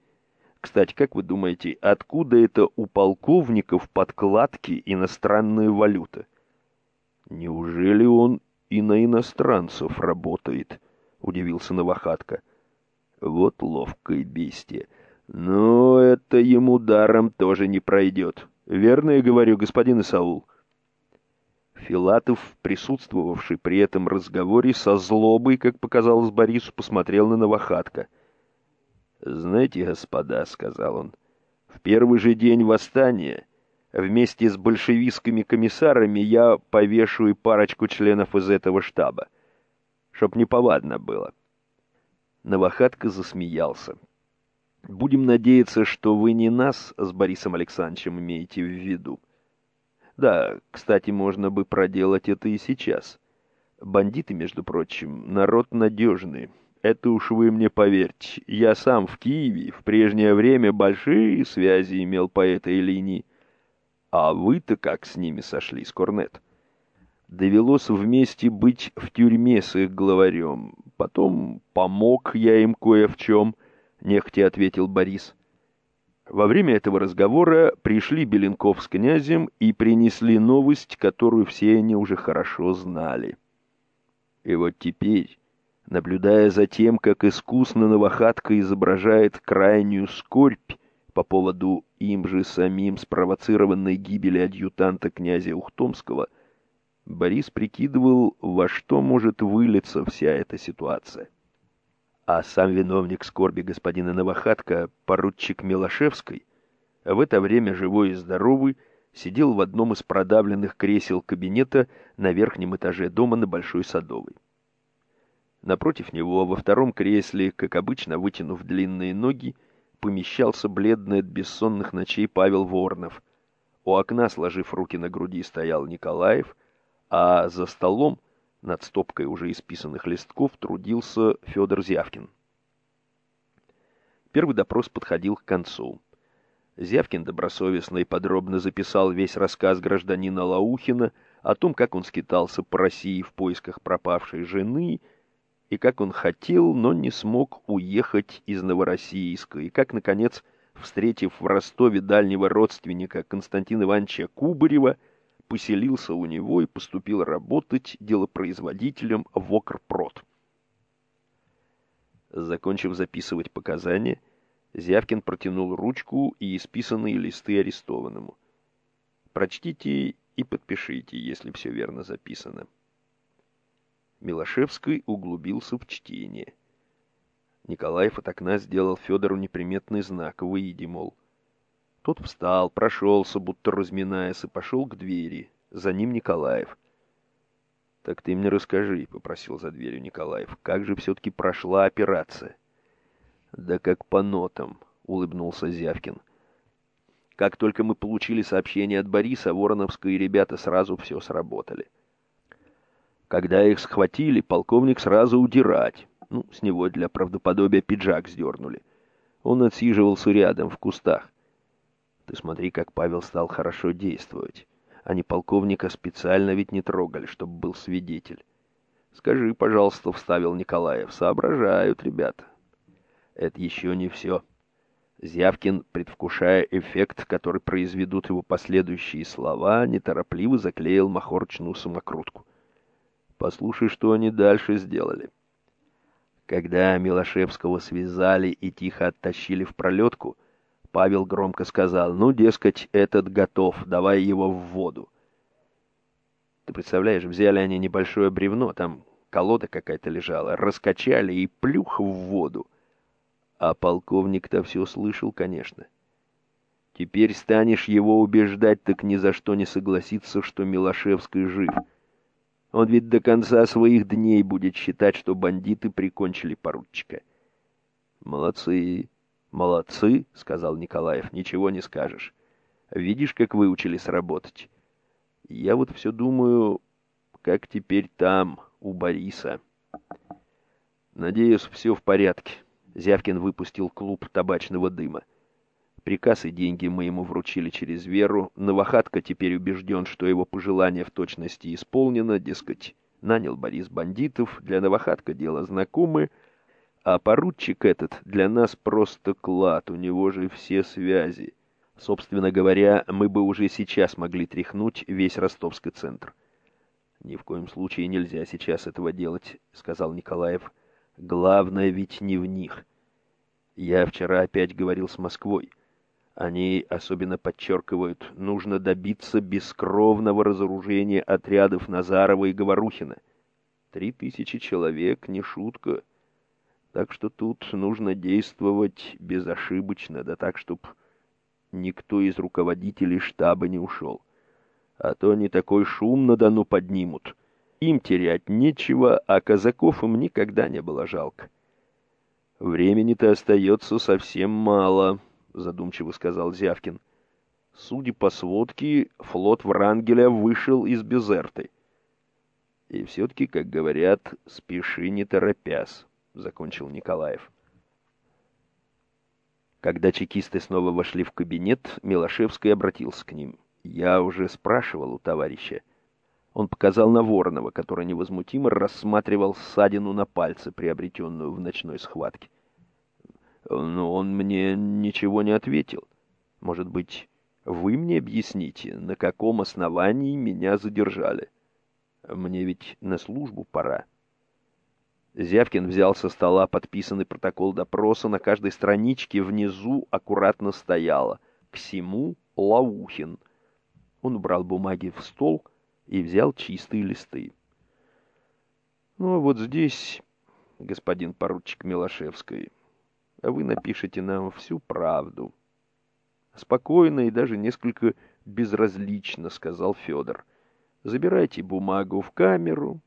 Кстати, как вы думаете, откуда это у полковников подкладки иностранная валюта? Неужели он и на иностранцев работает? Удивился Новохатка. Вот ловкое бестие. Но это ему даром тоже не пройдет. Верно я говорю, господин Исаул?» Филатов, присутствовавший при этом разговоре, со злобой, как показалось Борису, посмотрел на Новохатка. «Знаете, господа, — сказал он, — в первый же день восстания вместе с большевистскими комиссарами я повешу и парочку членов из этого штаба, чтоб неповадно было». Новохатка засмеялся. Будем надеяться, что вы не нас с Борисом Александровичем имеете в виду. Да, кстати, можно бы проделать это и сейчас. Бандиты, между прочим, народ надежный. Это уж вы мне поверьте. Я сам в Киеве в прежнее время большие связи имел по этой линии. А вы-то как с ними сошлись, Корнет? Довелось вместе быть в тюрьме с их главарем. Потом помог я им кое в чем — нехотя ответил Борис. Во время этого разговора пришли Беленков с князем и принесли новость, которую все они уже хорошо знали. И вот теперь, наблюдая за тем, как искусно Новохатка изображает крайнюю скорбь по поводу им же самим спровоцированной гибели адъютанта князя Ухтомского, Борис прикидывал, во что может вылиться вся эта ситуация а сам виновник скорби господина Новохатка, поручик Милошевской, в это время живой и здоровый, сидел в одном из продавленных кресел кабинета на верхнем этаже дома на Большой Садовой. Напротив него, во втором кресле, как обычно, вытянув длинные ноги, помещался бледный от бессонных ночей Павел Воронов. У окна, сложив руки на груди, стоял Николаев, а за столом над стопкой уже исписанных листков трудился Федор Зявкин. Первый допрос подходил к концу. Зявкин добросовестно и подробно записал весь рассказ гражданина Лаухина о том, как он скитался по России в поисках пропавшей жены, и как он хотел, но не смог уехать из Новороссийска, и как, наконец, встретив в Ростове дальнего родственника Константина Ивановича Кубарева, поселился у него и поступил работать делопроизводителем в Окрпрод. Закончив записывать показания, Зявкин протянул ручку и исписанные листы арестованному. «Прочтите и подпишите, если все верно записано». Милошевский углубился в чтение. Николаев от окна сделал Федору неприметный знак «Выйди», мол, тот встал, прошелся, будто разминаясь, и пошел к двери. За ним Николаев. «Так ты мне расскажи», — попросил за дверью Николаев, — «как же все-таки прошла операция?» «Да как по нотам», — улыбнулся Зявкин. «Как только мы получили сообщение от Бориса, Вороновские ребята сразу все сработали. Когда их схватили, полковник сразу удирать. Ну, с него для правдоподобия пиджак сдернули. Он отсиживался рядом, в кустах. Ты смотри, как Павел стал хорошо действовать. Они полковника специально ведь не трогали, чтобы был свидетель. Скажи, пожалуйста, вставил Николаев, соображают ребята. Это еще не все. Зявкин, предвкушая эффект, который произведут его последующие слова, неторопливо заклеил махорочную самокрутку. Послушай, что они дальше сделали. Когда Милошевского связали и тихо оттащили в пролетку, Павел громко сказал, «Ну, дескать, этот готов, давай его в воду». Ты представляешь, взяли они небольшое бревно, там колода какая-то лежала, раскачали и плюх в воду. А полковник-то все слышал, конечно. Теперь станешь его убеждать, так ни за что не согласится, что Милошевский жив. Он ведь до конца своих дней будет считать, что бандиты прикончили поручика. Молодцы, молодцы, сказал Николаев, ничего не скажешь. Видишь, как выучились работать. Я вот все думаю, как теперь там, у Бориса. Надеюсь, все в порядке. Зявкин выпустил клуб табачного дыма. Приказ и деньги мы ему вручили через Веру. Новохатка теперь убежден, что его пожелание в точности исполнено, дескать, нанял Борис бандитов, для Новохатка дело знакомы, а поручик этот для нас просто клад, у него же все связи. Собственно говоря, мы бы уже сейчас могли тряхнуть весь ростовский центр. «Ни в коем случае нельзя сейчас этого делать», — сказал Николаев. «Главное ведь не в них. Я вчера опять говорил с Москвой. Они особенно подчеркивают, нужно добиться бескровного разоружения отрядов Назарова и Говорухина. Три тысячи человек — не шутка. Так что тут нужно действовать безошибочно, да так, чтобы никто из руководителей штаба не ушел. А то они такой шум на Дону поднимут. Им терять нечего, а казаков им никогда не было жалко. Времени-то остается совсем мало, задумчиво сказал Зявкин. Судя по сводке, флот Врангеля вышел из Безерты. И все-таки, как говорят, спеши не торопясь, закончил Николаев. Когда чекисты снова вошли в кабинет, Милошевский обратился к ним. «Я уже спрашивал у товарища». Он показал на Воронова, который невозмутимо рассматривал ссадину на пальце, приобретенную в ночной схватке. Но он мне ничего не ответил. Может быть, вы мне объясните, на каком основании меня задержали? Мне ведь на службу пора. Зявкин взял со стола подписанный протокол допроса. На каждой страничке внизу аккуратно стояло «К всему Лаухин». Он убрал бумаги в стол и взял чистые листы. «Ну, а вот здесь, господин поручик Милошевский, вы напишите нам всю правду. Спокойно и даже несколько безразлично, сказал Федор. Забирайте бумагу в камеру.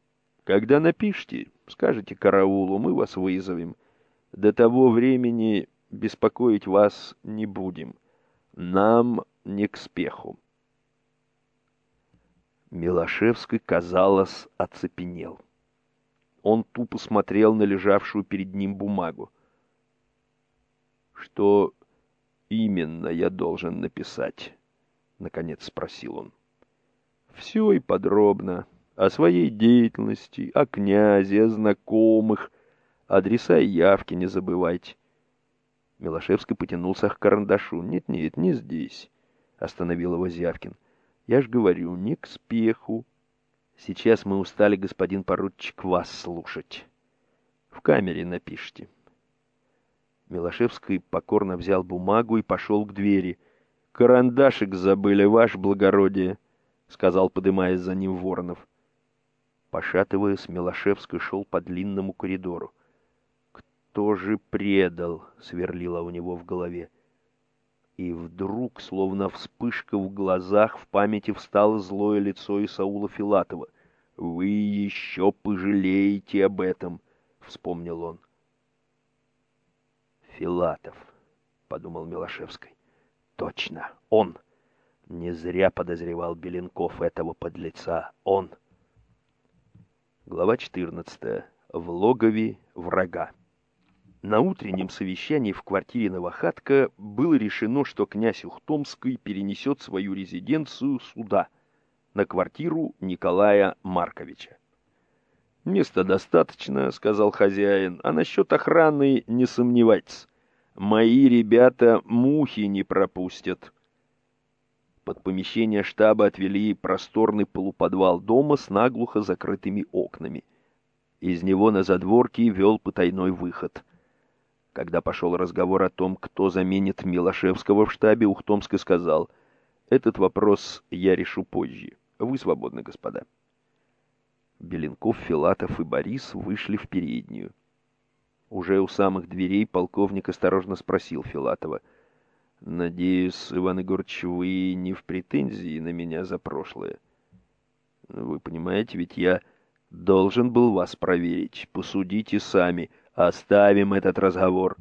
Когда напишите, скажете караулу, мы вас вызовем. До того времени беспокоить вас не будем. Нам не к спеху. Милошевский, казалось, оцепенел. Он тупо смотрел на лежавшую перед ним бумагу. «Что именно я должен написать?» — наконец спросил он. «Все и подробно. О своей деятельности, о князе, о знакомых. Адреса и явки не забывайте». Милошевский потянулся к карандашу. «Нет-нет, не здесь», — остановил его Зявкин. «Я ж говорю, не к спеху. Сейчас мы устали, господин поручик, вас слушать. В камере напишите». Милошевский покорно взял бумагу и пошел к двери. «Карандашик забыли, ваше благородие», — сказал, подымаясь за ним Воронов. Пошатываясь, Милошевский шел по длинному коридору. «Кто же предал?» — сверлило у него в голове. И вдруг, словно вспышка в глазах, в памяти встало злое лицо Исаула Филатова. «Вы еще пожалеете об этом», — вспомнил он. Филатов, подумал Милошевский. Точно, он. Не зря подозревал Беленков этого подлеца. Он. Глава 14. В логове врага. На утреннем совещании в квартире Новохатка было решено, что князь Ухтомский перенесет свою резиденцию сюда, на квартиру Николая Марковича. «Места достаточно», — сказал хозяин, — «а насчет охраны не сомневайтесь. Мои ребята мухи не пропустят». Под помещение штаба отвели просторный полуподвал дома с наглухо закрытыми окнами. Из него на задворке вел потайной выход. Когда пошел разговор о том, кто заменит Милошевского в штабе, Ухтомский сказал, «Этот вопрос я решу позже. Вы свободны, господа». Беленков, Филатов и Борис вышли в переднюю. Уже у самых дверей полковник осторожно спросил Филатова. Надеюсь, Иван Егорович, вы не в претензии на меня за прошлое. Вы понимаете, ведь я должен был вас проверить. Посудите сами. Оставим этот разговор.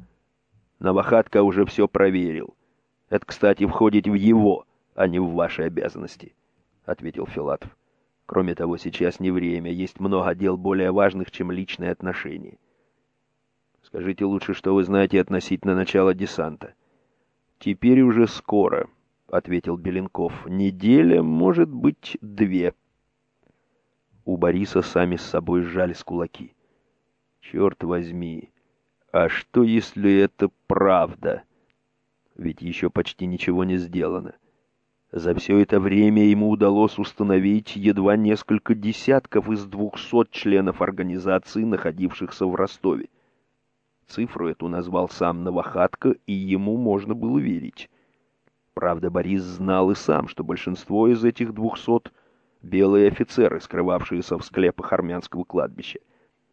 Новохатка уже все проверил. Это, кстати, входит в его, а не в ваши обязанности, — ответил Филатов. Кроме того, сейчас не время, есть много дел более важных, чем личные отношения. Скажите лучше, что вы знаете относительно начала десанта. Теперь уже скоро, — ответил Беленков. Неделя, может быть, две. У Бориса сами с собой сжались кулаки. Черт возьми, а что, если это правда? Ведь еще почти ничего не сделано. За все это время ему удалось установить едва несколько десятков из двухсот членов организации, находившихся в Ростове. Цифру эту назвал сам Новохатко, и ему можно было верить. Правда, Борис знал и сам, что большинство из этих двухсот — белые офицеры, скрывавшиеся в склепах армянского кладбища.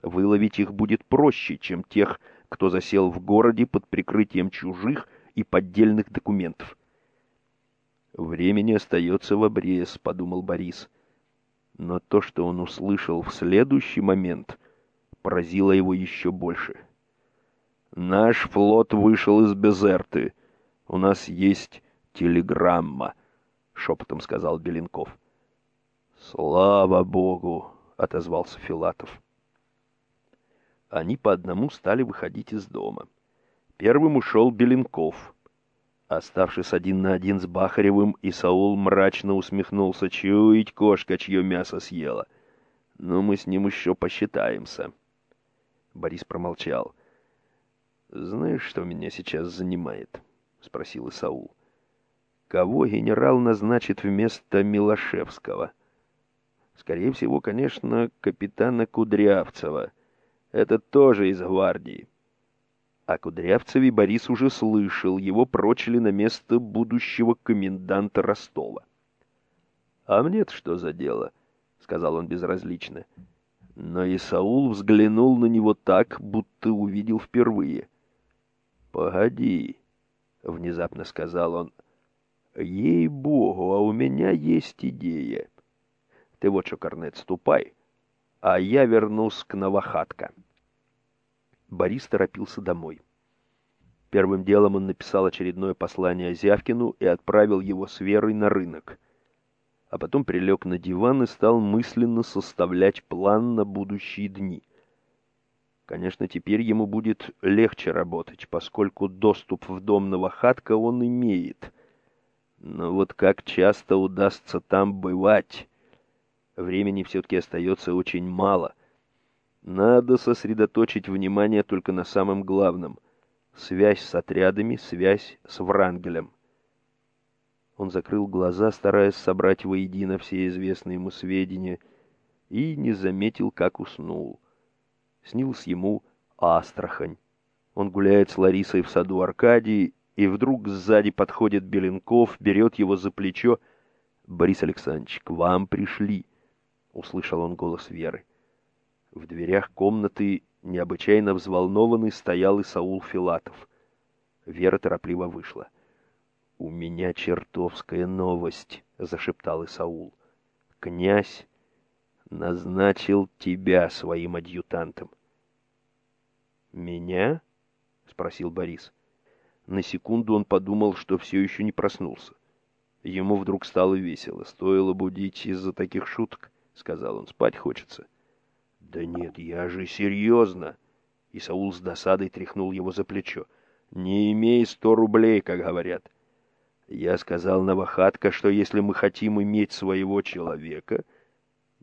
Выловить их будет проще, чем тех, кто засел в городе под прикрытием чужих и поддельных документов. «Времени остается в обрез», — подумал Борис. Но то, что он услышал в следующий момент, поразило его еще больше. «Наш флот вышел из Безерты. У нас есть телеграмма», — шепотом сказал Беленков. «Слава Богу!» — отозвался Филатов. Они по одному стали выходить из дома. Первым ушел Беленков — Оставшись один на один с Бахаревым, Исаул мрачно усмехнулся. Чуять кошка, чье мясо съела. Но мы с ним еще посчитаемся. Борис промолчал. «Знаешь, что меня сейчас занимает?» — спросил Исаул. «Кого генерал назначит вместо Милошевского?» «Скорее всего, конечно, капитана Кудрявцева. Это тоже из гвардии. О Кудрявцеве Борис уже слышал, его прочили на место будущего коменданта Ростова. «А мне-то что за дело?» — сказал он безразлично. Но Исаул взглянул на него так, будто увидел впервые. «Погоди», — внезапно сказал он, — «ей-богу, а у меня есть идея. Ты вот что, Корнет, ступай, а я вернусь к Новохатка». Борис торопился домой. Первым делом он написал очередное послание Зявкину и отправил его с Верой на рынок. А потом прилег на диван и стал мысленно составлять план на будущие дни. Конечно, теперь ему будет легче работать, поскольку доступ в дом Новохатка он имеет. Но вот как часто удастся там бывать? Времени все-таки остается очень мало — надо сосредоточить внимание только на самом главном — связь с отрядами, связь с Врангелем. Он закрыл глаза, стараясь собрать воедино все известные ему сведения, и не заметил, как уснул. Снилась ему Астрахань. Он гуляет с Ларисой в саду Аркадии, и вдруг сзади подходит Беленков, берет его за плечо. «Борис Александрович, к вам пришли!» — услышал он голос Веры. В дверях комнаты, необычайно взволнованный, стоял Исаул Филатов. Вера торопливо вышла. «У меня чертовская новость», — зашептал Исаул. «Князь назначил тебя своим адъютантом». «Меня?» — спросил Борис. На секунду он подумал, что все еще не проснулся. Ему вдруг стало весело. «Стоило будить из-за таких шуток», — сказал он. «Спать хочется». «Да нет, я же серьезно!» И Саул с досадой тряхнул его за плечо. «Не имей сто рублей, как говорят». Я сказал Новохатка, что если мы хотим иметь своего человека...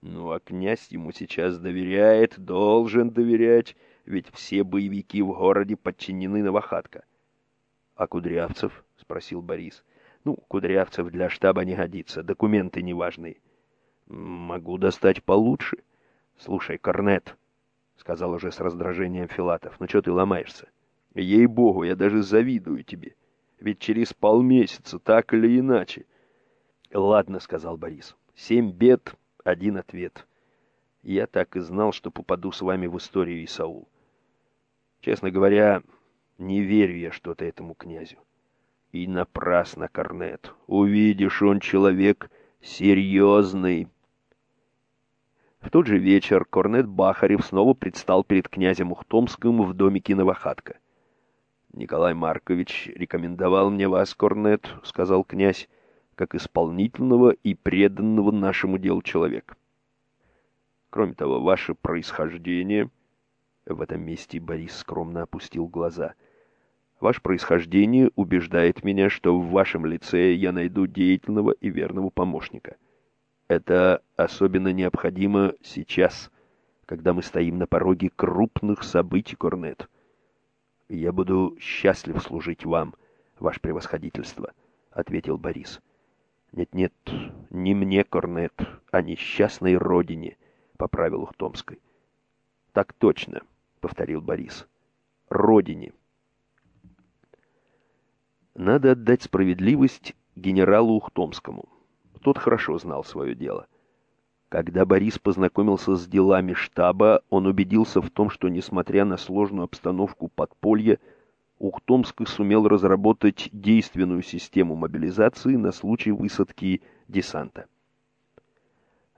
Ну, а князь ему сейчас доверяет, должен доверять, ведь все боевики в городе подчинены Новохатка. — А Кудрявцев? — спросил Борис. — Ну, Кудрявцев для штаба не годится, документы неважные. — Могу достать получше. — «Слушай, Корнет», — сказал уже с раздражением Филатов, — «ну что ты ломаешься? Ей-богу, я даже завидую тебе. Ведь через полмесяца, так или иначе...» «Ладно», — сказал Борис, — «семь бед, один ответ. Я так и знал, что попаду с вами в историю Исаул. Честно говоря, не верю я что-то этому князю. И напрасно, Корнет. Увидишь, он человек серьезный. В тот же вечер Корнет Бахарев снова предстал перед князем Ухтомским в домике Новохатка. «Николай Маркович рекомендовал мне вас, Корнет», — сказал князь, — «как исполнительного и преданного нашему делу человека. Кроме того, ваше происхождение...» В этом месте Борис скромно опустил глаза. «Ваше происхождение убеждает меня, что в вашем лице я найду деятельного и верного помощника. Это особенно необходимо сейчас, когда мы стоим на пороге крупных событий, Корнет. Я буду счастлив служить вам, ваше превосходительство», — ответил Борис. «Нет-нет, не мне, Корнет, а несчастной родине», — поправил Ухтомской. «Так точно», повторил Борис. Родине. Надо отдать справедливость генералу Ухтомскому. Тот хорошо знал свое дело. Когда Борис познакомился с делами штаба, он убедился в том, что, несмотря на сложную обстановку подполья, Ухтомский сумел разработать действенную систему мобилизации на случай высадки десанта.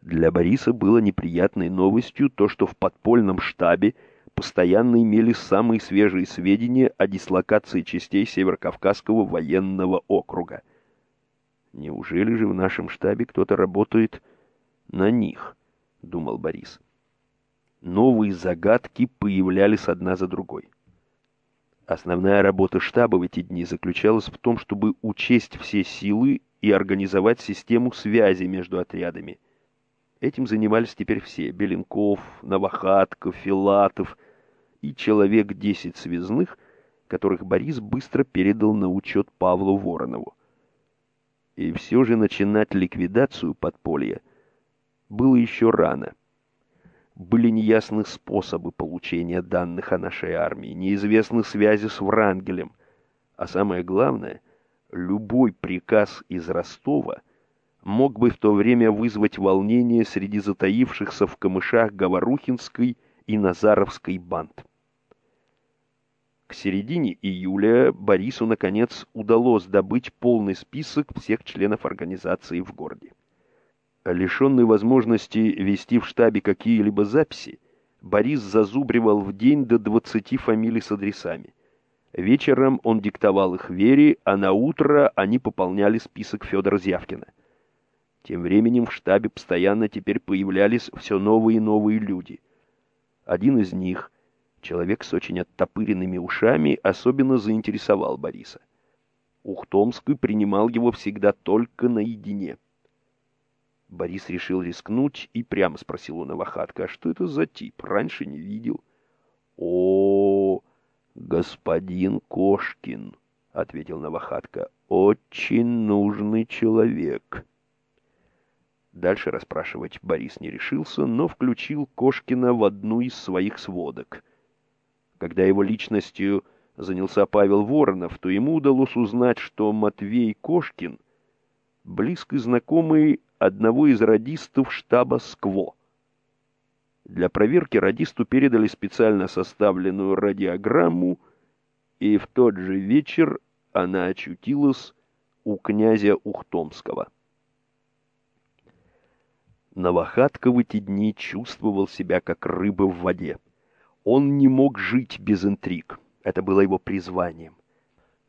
Для Бориса было неприятной новостью то, что в подпольном штабе постоянно имели самые свежие сведения о дислокации частей Северокавказского военного округа. Неужели же в нашем штабе кто-то работает на них, думал Борис. Новые загадки появлялись одна за другой. Основная работа штаба в эти дни заключалась в том, чтобы учесть все силы и организовать систему связи между отрядами. Этим занимались теперь все – Беленков, Новохатков, Филатов, и человек десять связных, которых Борис быстро передал на учет Павлу Воронову. И все же начинать ликвидацию подполья было еще рано. Были неясны способы получения данных о нашей армии, неизвестны связи с Врангелем, а самое главное, любой приказ из Ростова мог бы в то время вызвать волнение среди затаившихся в камышах Говорухинской и Назаровской банд. К середине июля Борису, наконец, удалось добыть полный список всех членов организации в городе. Лишенный возможности вести в штабе какие-либо записи, Борис зазубривал в день до 20 фамилий с адресами. Вечером он диктовал их Вере, а на утро они пополняли список Федора Зявкина. Тем временем в штабе постоянно теперь появлялись все новые и новые люди. Один из них, Человек с очень оттопыренными ушами особенно заинтересовал Бориса. Ухтомский принимал его всегда только наедине. Борис решил рискнуть и прямо спросил у Новохатка, а что это за тип? Раньше не видел. О, господин Кошкин, ответил Новохатка, очень нужный человек. Дальше расспрашивать Борис не решился, но включил Кошкина в одну из своих сводок — когда его личностью занялся Павел Воронов, то ему удалось узнать, что Матвей Кошкин — близкий знакомый одного из радистов штаба «Скво». Для проверки радисту передали специально составленную радиограмму, и в тот же вечер она очутилась у князя Ухтомского. Новохатка в эти дни чувствовал себя как рыба в воде. Он не мог жить без интриг. Это было его призванием.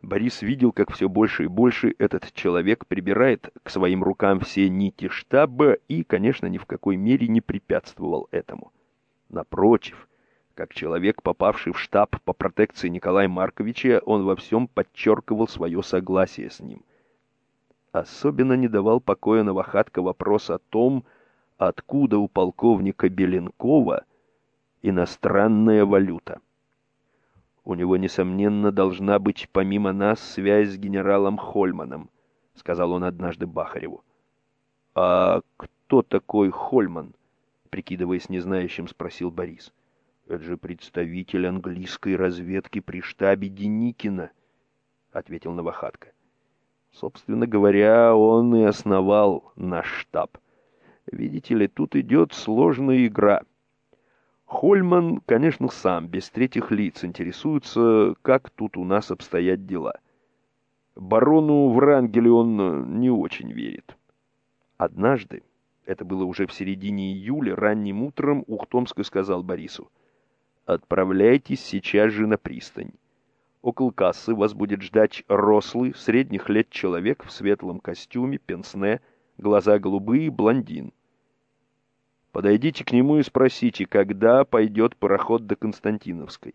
Борис видел, как все больше и больше этот человек прибирает к своим рукам все нити штаба и, конечно, ни в какой мере не препятствовал этому. Напротив, как человек, попавший в штаб по протекции Николая Марковича, он во всем подчеркивал свое согласие с ним. Особенно не давал покоя Новохатка вопрос о том, откуда у полковника Беленкова – иностранная валюта. У него, несомненно, должна быть помимо нас связь с генералом Хольманом, сказал он однажды Бахареву. А кто такой Хольман? прикидываясь незнающим, спросил Борис. Это же представитель английской разведки при штабе Деникина, ответил Новохатка. Собственно говоря, он и основал наш штаб. Видите ли, тут идет сложная игра — Хольман, конечно, сам, без третьих лиц, интересуется, как тут у нас обстоят дела. Барону Врангеле он не очень верит. Однажды, это было уже в середине июля, ранним утром Ухтомск сказал Борису, «Отправляйтесь сейчас же на пристань. Около кассы вас будет ждать рослый, средних лет человек в светлом костюме, пенсне, глаза голубые, блондин. Подойдите к нему и спросите, когда пойдет пароход до Константиновской.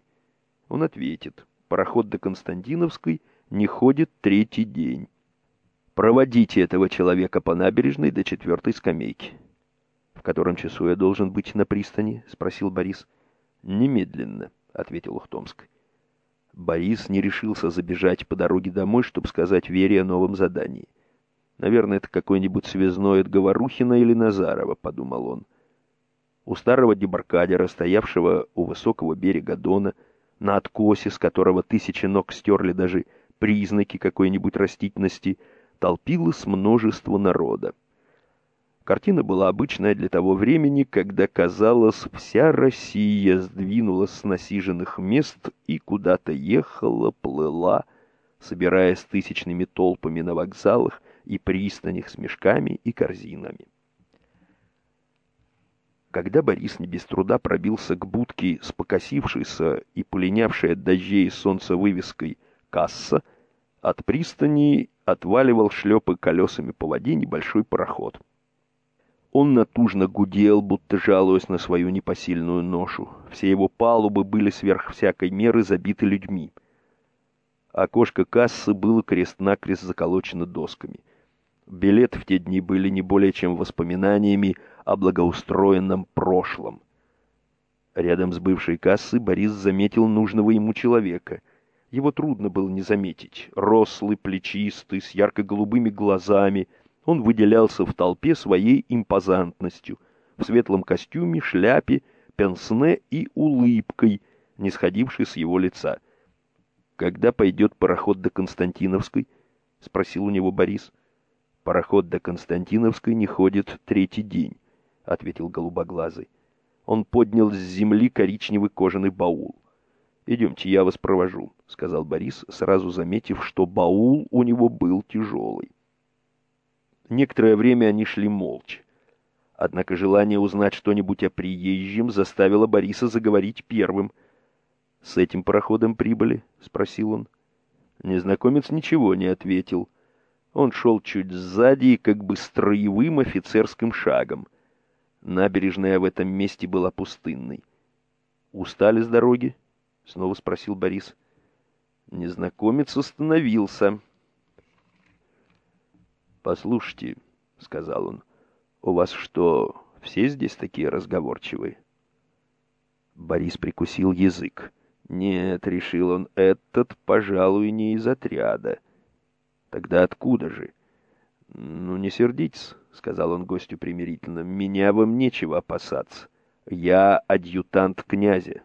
Он ответит, пароход до Константиновской не ходит третий день. Проводите этого человека по набережной до четвертой скамейки. «В котором часу я должен быть на пристани?» — спросил Борис. «Немедленно», — ответил Ухтомск. Борис не решился забежать по дороге домой, чтобы сказать Вере о новом задании. «Наверное, это какой-нибудь связной от Говорухина или Назарова», — подумал он. У старого дебаркадера, стоявшего у высокого берега Дона, на откосе, с которого тысячи ног стерли даже признаки какой-нибудь растительности, толпилось множество народа. Картина была обычная для того времени, когда, казалось, вся Россия сдвинулась с насиженных мест и куда-то ехала, плыла, собираясь тысячными толпами на вокзалах и пристанях с мешками и корзинами. Когда Борис не без труда пробился к будке с покосившейся и полинявшей от дождей и солнца вывеской «Касса», от пристани отваливал шлепы колесами по воде небольшой пароход. Он натужно гудел, будто жалуясь на свою непосильную ношу. Все его палубы были сверх всякой меры забиты людьми. Окошко кассы было крест-накрест заколочено досками. Билеты в те дни были не более чем воспоминаниями о благоустроенном прошлом. Рядом с бывшей кассой Борис заметил нужного ему человека. Его трудно было не заметить. Рослый, плечистый, с ярко-голубыми глазами. Он выделялся в толпе своей импозантностью, в светлом костюме, шляпе, пенсне и улыбкой, не сходившей с его лица. «Когда пойдет пароход до Константиновской?» — спросил у него Борис. «Пароход до Константиновской не ходит третий день. — ответил голубоглазый. Он поднял с земли коричневый кожаный баул. «Идемте, я вас провожу», — сказал Борис, сразу заметив, что баул у него был тяжелый. Некоторое время они шли молча. Однако желание узнать что-нибудь о приезжем заставило Бориса заговорить первым. «С этим пароходом прибыли?» — спросил он. Незнакомец ничего не ответил. Он шел чуть сзади и как бы строевым офицерским шагом — Набережная в этом месте была пустынной. «Устали с дороги?» — снова спросил Борис. Незнакомец остановился. «Послушайте», — сказал он, — «у вас что, все здесь такие разговорчивые?» Борис прикусил язык. «Нет», — решил он, — «этот, пожалуй, не из отряда». «Тогда откуда же?» «Ну, не сердитесь», — сказал он гостю примирительно, — «меня вам нечего опасаться. Я адъютант князя».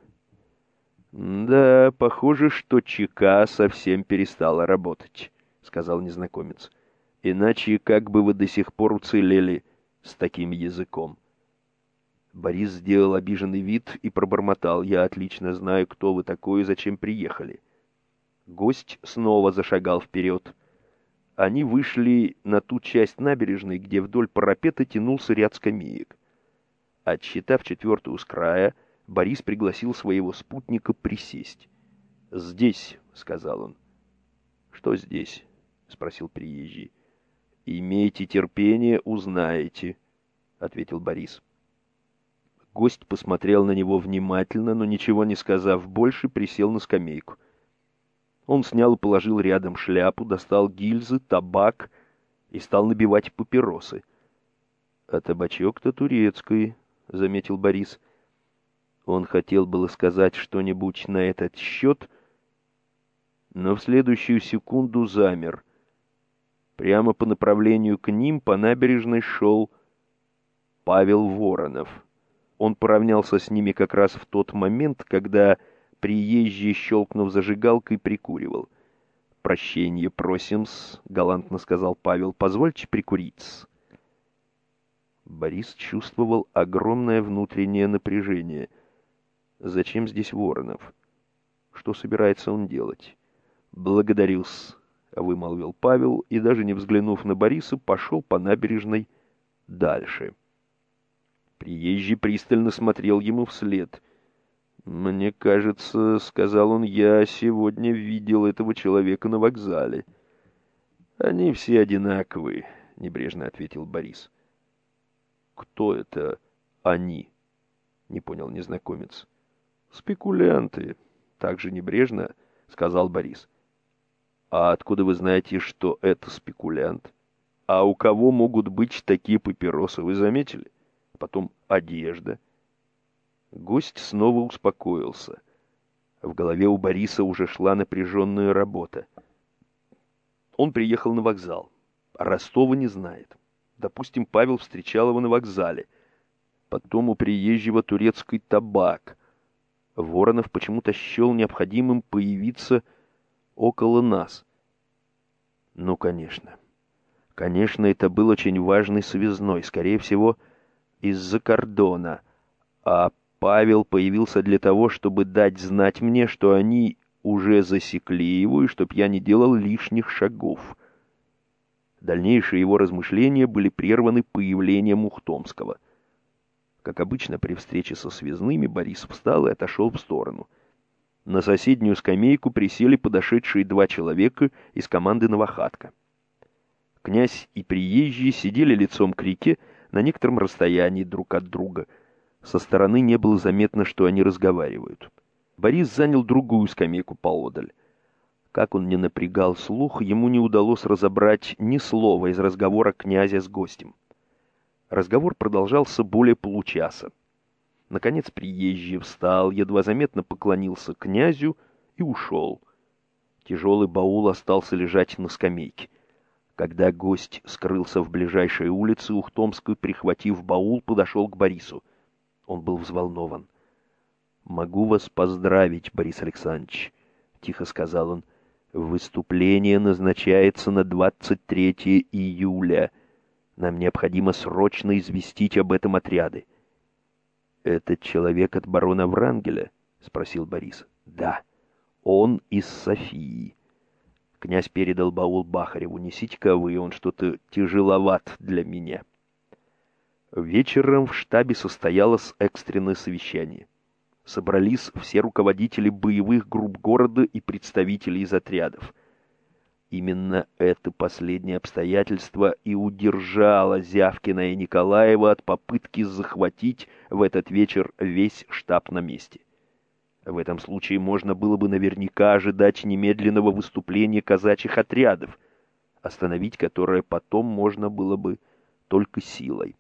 «Да, похоже, что ЧК совсем перестала работать», — сказал незнакомец. «Иначе как бы вы до сих пор уцелели с таким языком?» Борис сделал обиженный вид и пробормотал. «Я отлично знаю, кто вы такой и зачем приехали». Гость снова зашагал вперед они вышли на ту часть набережной, где вдоль парапета тянулся ряд скамеек. Отсчитав четвертую с края, Борис пригласил своего спутника присесть. «Здесь», — сказал он. «Что здесь?» — спросил приезжий. «Имейте терпение, узнаете», — ответил Борис. Гость посмотрел на него внимательно, но ничего не сказав больше, присел на скамейку. Он снял и положил рядом шляпу, достал гильзы, табак и стал набивать папиросы. — А табачок-то турецкий, — заметил Борис. Он хотел было сказать что-нибудь на этот счет, но в следующую секунду замер. Прямо по направлению к ним по набережной шел Павел Воронов. Он поравнялся с ними как раз в тот момент, когда Приезжий, щелкнув зажигалкой, прикуривал. «Прощение просим-с», — галантно сказал Павел, — «позвольте прикурить-с». Борис чувствовал огромное внутреннее напряжение. Зачем здесь Воронов? Что собирается он делать? «Благодарю-с», — вымолвил Павел и, даже не взглянув на Бориса, пошел по набережной дальше. Приезжий пристально смотрел ему вслед. «Мне кажется, — сказал он, — я сегодня видел этого человека на вокзале». «Они все одинаковые», — небрежно ответил Борис. «Кто это они?» — не понял незнакомец. «Спекулянты», — также небрежно сказал Борис. «А откуда вы знаете, что это спекулянт? А у кого могут быть такие папиросы, вы заметили? Потом одежда». Гость снова успокоился. В голове у Бориса уже шла напряженная работа. Он приехал на вокзал. Ростова не знает. Допустим, Павел встречал его на вокзале. Потом у приезжего турецкий табак. Воронов почему-то счел необходимым появиться около нас. Ну, конечно. Конечно, это был очень важный связной, скорее всего, из-за кордона. А Павел появился для того, чтобы дать знать мне, что они уже засекли его, и чтоб я не делал лишних шагов. Дальнейшие его размышления были прерваны появлением Ухтомского. Как обычно при встрече со связными, Борис встал и отошел в сторону. На соседнюю скамейку присели подошедшие два человека из команды «Новохатка». Князь и приезжие сидели лицом к реке на некотором расстоянии друг от друга. Со стороны не было заметно, что они разговаривают. Борис занял другую скамейку поодаль. Как он не напрягал слух, ему не удалось разобрать ни слова из разговора князя с гостем. Разговор продолжался более получаса. Наконец приезжий встал, едва заметно поклонился князю и ушел. Тяжелый баул остался лежать на скамейке. Когда гость скрылся в ближайшей улице, Ухтомский, прихватив баул, подошел к Борису. Он был взволнован. «Могу вас поздравить, Борис Александрович», — тихо сказал он. Выступление назначается на 23 июля. Нам необходимо срочно известить об этом отряды. «Этот человек от барона Врангеля?» — спросил Борис. «Да, он из Софии». Князь передал баул Бахареву. «Несите-ка вы, он что-то тяжеловат для меня». Вечером в штабе состоялось экстренное совещание собрались все руководители боевых групп города и представители из отрядов. Именно это последнее обстоятельство и удержало Зявкина и Николаева от попытки захватить в этот вечер весь штаб на месте. В этом случае можно было бы наверняка ожидать немедленного выступления казачьих отрядов, остановить которое потом можно было бы только силой.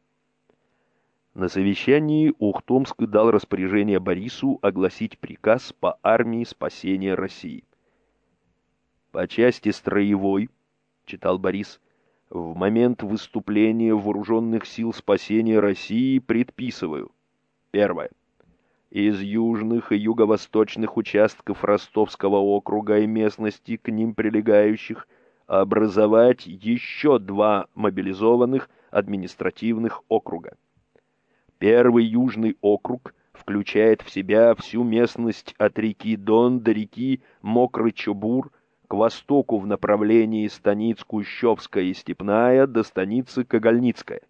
На совещании Ухтомск дал распоряжение Борису огласить приказ по армии спасения России. «По части строевой», — читал Борис, — «в момент выступления вооруженных сил спасения России предписываю. Первое. Из южных и юго-восточных участков Ростовского округа и местности к ним прилегающих образовать еще два мобилизованных административных округа. Первый южный округ включает в себя всю местность от реки Дон до реки Мокрый Чубур к востоку в направлении станиц Кущевская и Степная до станицы Когольницкая.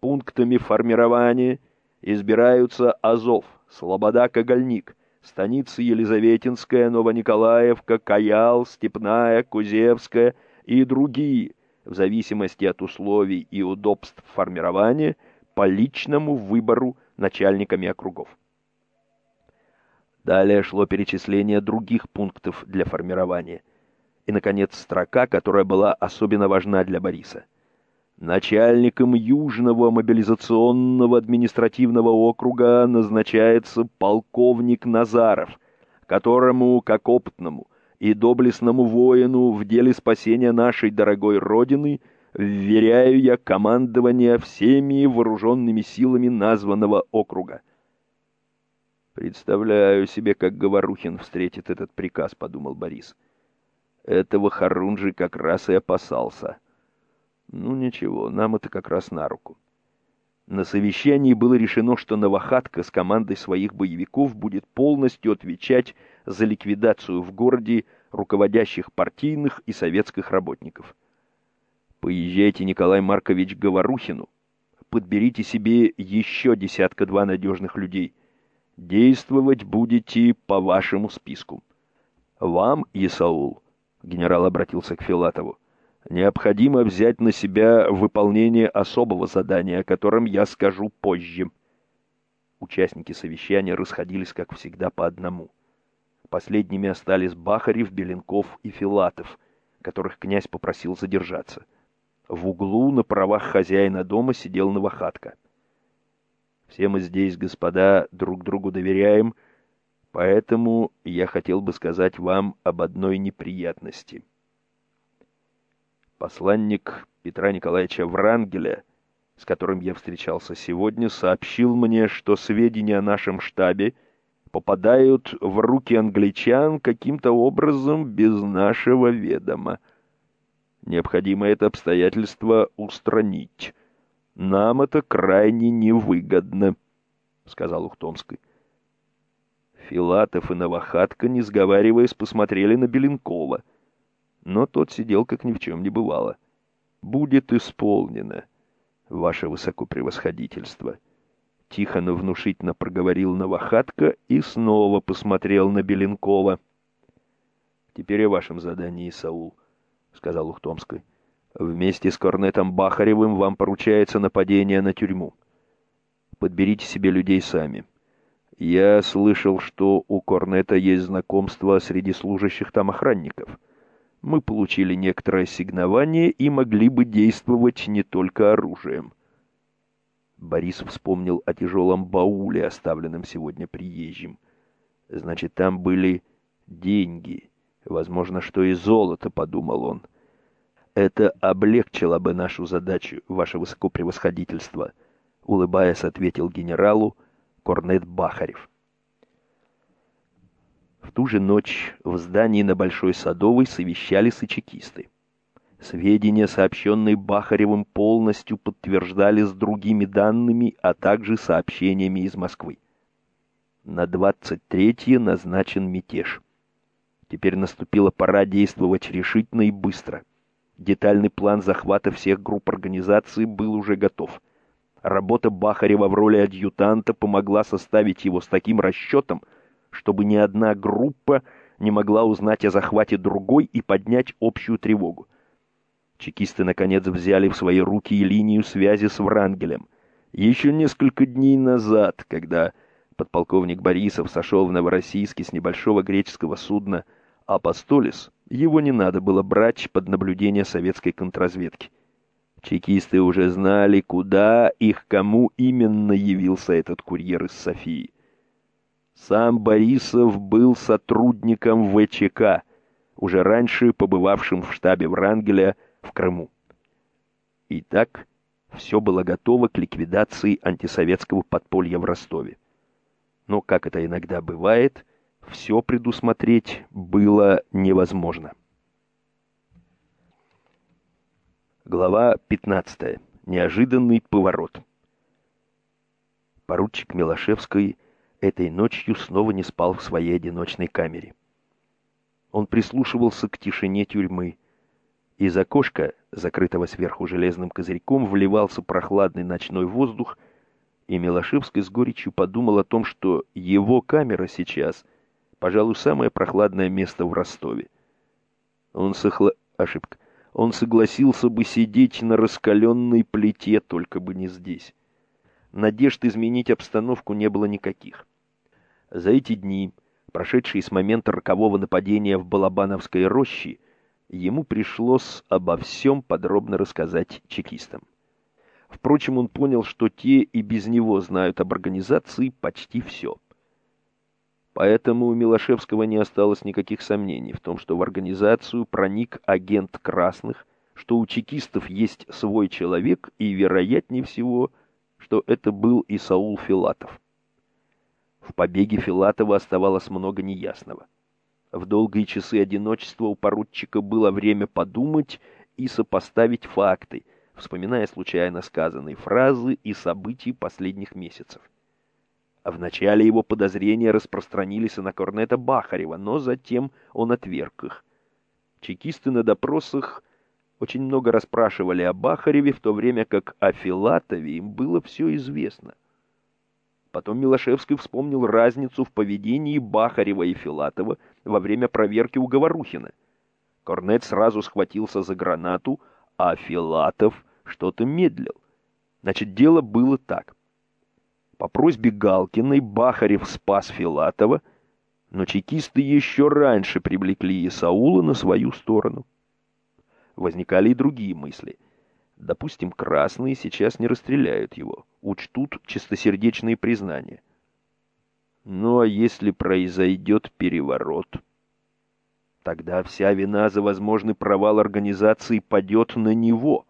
Пунктами формирования избираются Азов, Слобода-Когольник, станицы Елизаветинская, Новониколаевка, Каял, Степная, Кузевская и другие, в зависимости от условий и удобств формирования – по личному выбору начальниками округов. Далее шло перечисление других пунктов для формирования. И, наконец, строка, которая была особенно важна для Бориса. Начальником Южного мобилизационного административного округа назначается полковник Назаров, которому, как опытному и доблестному воину в деле спасения нашей дорогой Родины – вверяю я командование всеми вооруженными силами названного округа. Представляю себе, как Говорухин встретит этот приказ, подумал Борис. Этого Харунжи как раз и опасался. Ну ничего, нам это как раз на руку. На совещании было решено, что Новохатка с командой своих боевиков будет полностью отвечать за ликвидацию в городе руководящих партийных и советских работников. Поезжайте, Николай Маркович, к Говорухину, подберите себе еще десятка-два надежных людей. Действовать будете по вашему списку. Вам, Исаул, генерал обратился к Филатову, необходимо взять на себя выполнение особого задания, о котором я скажу позже. Участники совещания расходились, как всегда, по одному. Последними остались Бахарев, Беленков и Филатов, которых князь попросил задержаться. В углу на правах хозяина дома сидел Новохатка. «Все мы здесь, господа, друг другу доверяем, поэтому я хотел бы сказать вам об одной неприятности». Посланник Петра Николаевича Врангеля, с которым я встречался сегодня, сообщил мне, что сведения о нашем штабе попадают в руки англичан каким-то образом без нашего ведома. Необходимо это обстоятельство устранить. Нам это крайне невыгодно, — сказал Ухтомский. Филатов и Новохатка, не сговариваясь, посмотрели на Беленкова. Но тот сидел, как ни в чем не бывало. «Будет исполнено, ваше высокопревосходительство». Тихо, но внушительно проговорил Новохатка и снова посмотрел на Беленкова. «Теперь о вашем задании, Саул», — сказал Ухтомский. «Вместе с Корнетом Бахаревым вам поручается нападение на тюрьму. Подберите себе людей сами. Я слышал, что у Корнета есть знакомство среди служащих там охранников. Мы получили некоторое сигнование и могли бы действовать не только оружием». Борис вспомнил о тяжелом бауле, оставленном сегодня приезжим. Значит, там были деньги. Возможно, что и золото, подумал он. Это облегчило бы нашу задачу, ваше высокопревосходительство, улыбаясь, ответил генералу Корнет Бахарев. В ту же ночь в здании на Большой Садовой совещались и чекисты. Сведения, сообщенные Бахаревым, полностью подтверждались другими данными, а также сообщениями из Москвы. На 23-е назначен мятеж. Теперь наступила пора действовать решительно и быстро. Детальный план захвата всех групп организации был уже готов. Работа Бахарева в роли адъютанта помогла составить его с таким расчетом, чтобы ни одна группа не могла узнать о захвате другой и поднять общую тревогу. Чекисты, наконец, взяли в свои руки и линию связи с Врангелем. Еще несколько дней назад, когда подполковник Борисов сошел в Новороссийске с небольшого греческого судна «Апостолис», его не надо было брать под наблюдение советской контрразведки. Чекисты уже знали, куда и к кому именно явился этот курьер из Софии. Сам Борисов был сотрудником ВЧК, уже раньше побывавшим в штабе Врангеля в Крыму. Итак, все было готово к ликвидации антисоветского подполья в Ростове. Но, как это иногда бывает, все предусмотреть было невозможно. Глава 15. Неожиданный поворот. Поручик Милошевский этой ночью снова не спал в своей одиночной камере. Он прислушивался к тишине тюрьмы, из окошка, закрытого сверху железным козырьком, вливался прохладный ночной воздух, и Милошевский с горечью подумал о том, что его камера сейчас, пожалуй, самое прохладное место в Ростове. Он сохла... Ошибка. Он согласился бы сидеть на раскаленной плите, только бы не здесь. Надежд изменить обстановку не было никаких. За эти дни, прошедшие с момента рокового нападения в Балабановской роще, ему пришлось обо всем подробно рассказать чекистам. Впрочем, он понял, что те и без него знают об организации почти все. Поэтому у Милошевского не осталось никаких сомнений в том, что в организацию проник агент красных, что у чекистов есть свой человек, и, вероятнее всего, что это был и Саул Филатов. В побеге Филатова оставалось много неясного. В долгие часы одиночества у поручика было время подумать и сопоставить факты, вспоминая случайно сказанные фразы и события последних месяцев. А вначале его подозрения распространились и на Корнета Бахарева, но затем он отверг их. Чекисты на допросах очень много расспрашивали о Бахареве, в то время как о Филатове им было все известно. Потом Милошевский вспомнил разницу в поведении Бахарева и Филатова во время проверки у Говорухина. Корнет сразу схватился за гранату, а Филатов что-то медлил. Значит, дело было так. По просьбе Галкиной Бахарев спас Филатова, но чекисты еще раньше привлекли Исаула на свою сторону. Возникали и другие мысли. Допустим, красные сейчас не расстреляют его, учтут чистосердечные признания. Ну а если произойдет переворот? Тогда вся вина за возможный провал организации падет на него,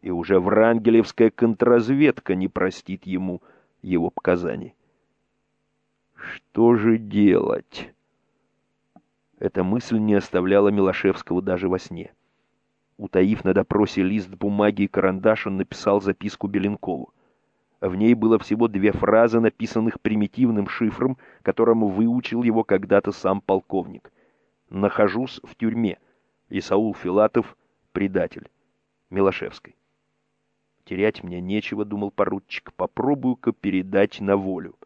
и уже врангелевская контрразведка не простит ему – его показаний. Что же делать? Эта мысль не оставляла Милошевского даже во сне. Утаив на допросе лист бумаги и карандаш, он написал записку Беленкову. В ней было всего две фразы, написанных примитивным шифром, которому выучил его когда-то сам полковник. «Нахожусь в тюрьме. Исаул Филатов — предатель». Милошевской. Терять мне нечего, думал поручик, попробую-ка передать на волю.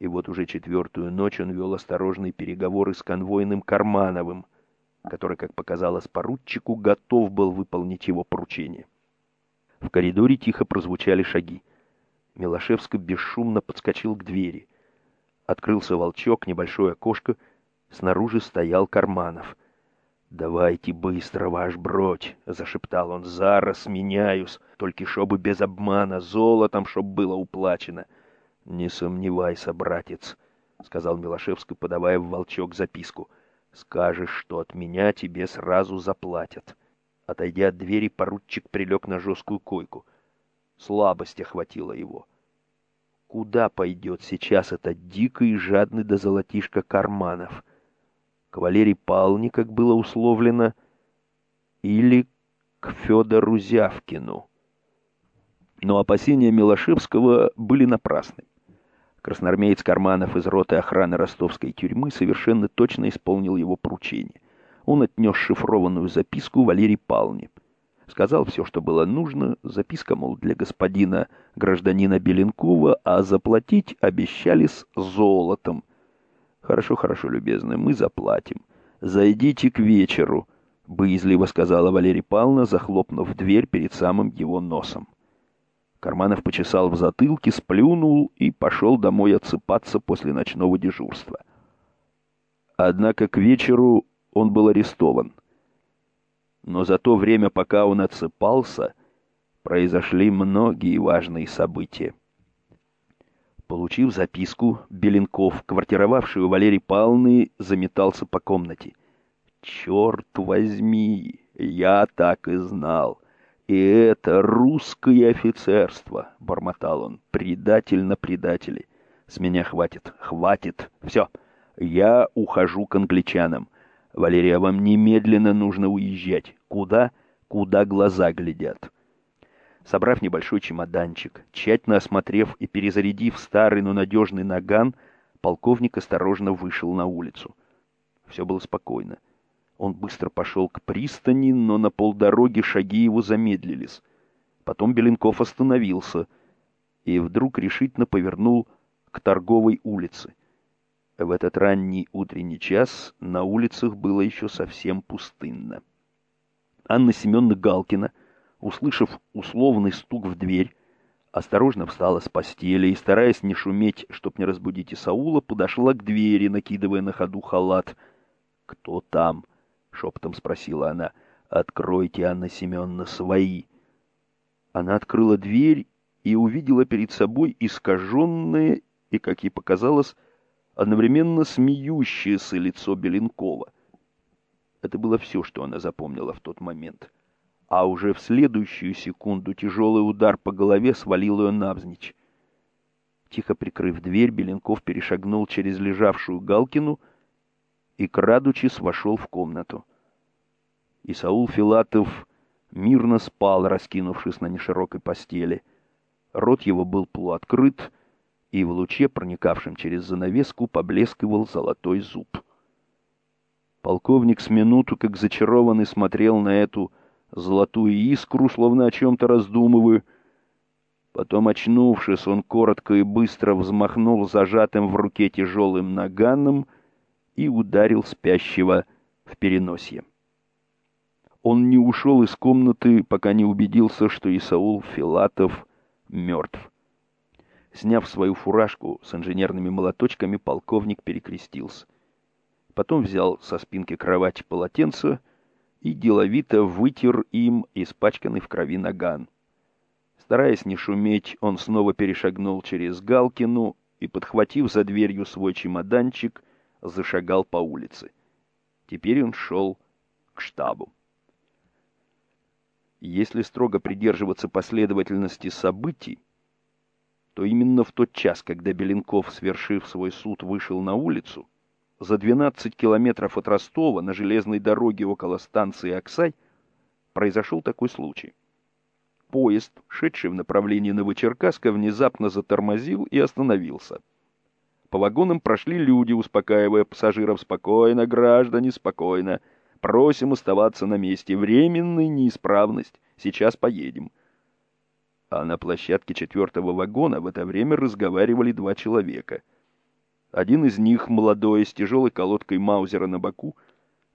И вот уже четвертую ночь он вел осторожные переговоры с конвойным Кармановым, который, как показалось поручику, готов был выполнить его поручение. В коридоре тихо прозвучали шаги. Милошевский бесшумно подскочил к двери. Открылся волчок, небольшое окошко. Снаружи стоял Карманов — «Давайте быстро, ваш бродь!» — зашептал он. «Зараз меняюсь, только чтобы без обмана, золотом, чтоб было уплачено». «Не сомневайся, братец», — сказал Милошевский, подавая в волчок записку. «Скажешь, что от меня тебе сразу заплатят». Отойдя от двери, поручик прилег на жесткую койку. Слабость охватила его. Куда пойдет сейчас этот дикий и жадный до золотишка Карманов? — к Валерии Павловне, как было условлено, или к Федору Зявкину. Но опасения Милошевского были напрасны. Красноармеец Карманов из роты охраны ростовской тюрьмы совершенно точно исполнил его поручение. Он отнес шифрованную записку Валерии Павловне. Сказал все, что было нужно, записка, мол, для господина гражданина Беленкова, а заплатить обещали с золотом – «Хорошо, хорошо, любезная, мы заплатим. Зайдите к вечеру», — боязливо сказала Валерия Павловна, захлопнув дверь перед самым его носом. Карманов почесал в затылке, сплюнул и пошел домой отсыпаться после ночного дежурства. Однако к вечеру он был арестован. Но за то время, пока он отсыпался, произошли многие важные события. Получив записку, Беленков, квартировавший у Валерии Павловны, заметался по комнате. «Черт возьми, я так и знал. И это русское офицерство», — бормотал он, — «предатель на предателе. С меня хватит, хватит, все, я ухожу к англичанам. Валерия, вам немедленно нужно уезжать. Куда? Куда глаза глядят». Собрав небольшой чемоданчик, тщательно осмотрев и перезарядив старый, но надежный наган, полковник осторожно вышел на улицу. Все было спокойно. Он быстро пошел к пристани, но на полдороги шаги его замедлились. Потом Беленков остановился и вдруг решительно повернул к торговой улице. В этот ранний утренний час на улицах было еще совсем пустынно. Анна Семеновна Галкина — услышав условный стук в дверь, осторожно встала с постели и, стараясь не шуметь, чтоб не разбудить Исаула, подошла к двери, накидывая на ходу халат. «Кто там?» — шепотом спросила она. «Откройте, Анна Семеновна, свои». Она открыла дверь и увидела перед собой искаженное и, как ей показалось, одновременно смеющееся лицо Беленкова. Это было все, что она запомнила в тот момент — а уже в следующую секунду тяжелый удар по голове свалил ее навзничь. Тихо прикрыв дверь, Беленков перешагнул через лежавшую Галкину и, крадучись, вошел в комнату. Исаул Филатов мирно спал, раскинувшись на неширокой постели. Рот его был полуоткрыт, и в луче, проникавшем через занавеску, поблескивал золотой зуб. Полковник с минуту, как зачарованный, смотрел на эту золотую искру, словно о чем-то раздумывая. Потом, очнувшись, он коротко и быстро взмахнул зажатым в руке тяжелым наганом и ударил спящего в переносье. Он не ушел из комнаты, пока не убедился, что Исаул Филатов мертв. Сняв свою фуражку с инженерными молоточками, полковник перекрестился. Потом взял со спинки кровати полотенце и деловито вытер им испачканный в крови наган. Стараясь не шуметь, он снова перешагнул через Галкину и, подхватив за дверью свой чемоданчик, зашагал по улице. Теперь он шел к штабу. Если строго придерживаться последовательности событий, то именно в тот час, когда Беленков, свершив свой суд, вышел на улицу, за 12 километров от Ростова на железной дороге около станции Оксай произошел такой случай. Поезд, шедший в направлении Новочеркасска, внезапно затормозил и остановился. По вагонам прошли люди, успокаивая пассажиров «Спокойно, граждане, спокойно. Просим оставаться на месте. Временная неисправность. Сейчас поедем» а на площадке четвертого вагона в это время разговаривали два человека. Один из них, молодой, с тяжелой колодкой Маузера на боку,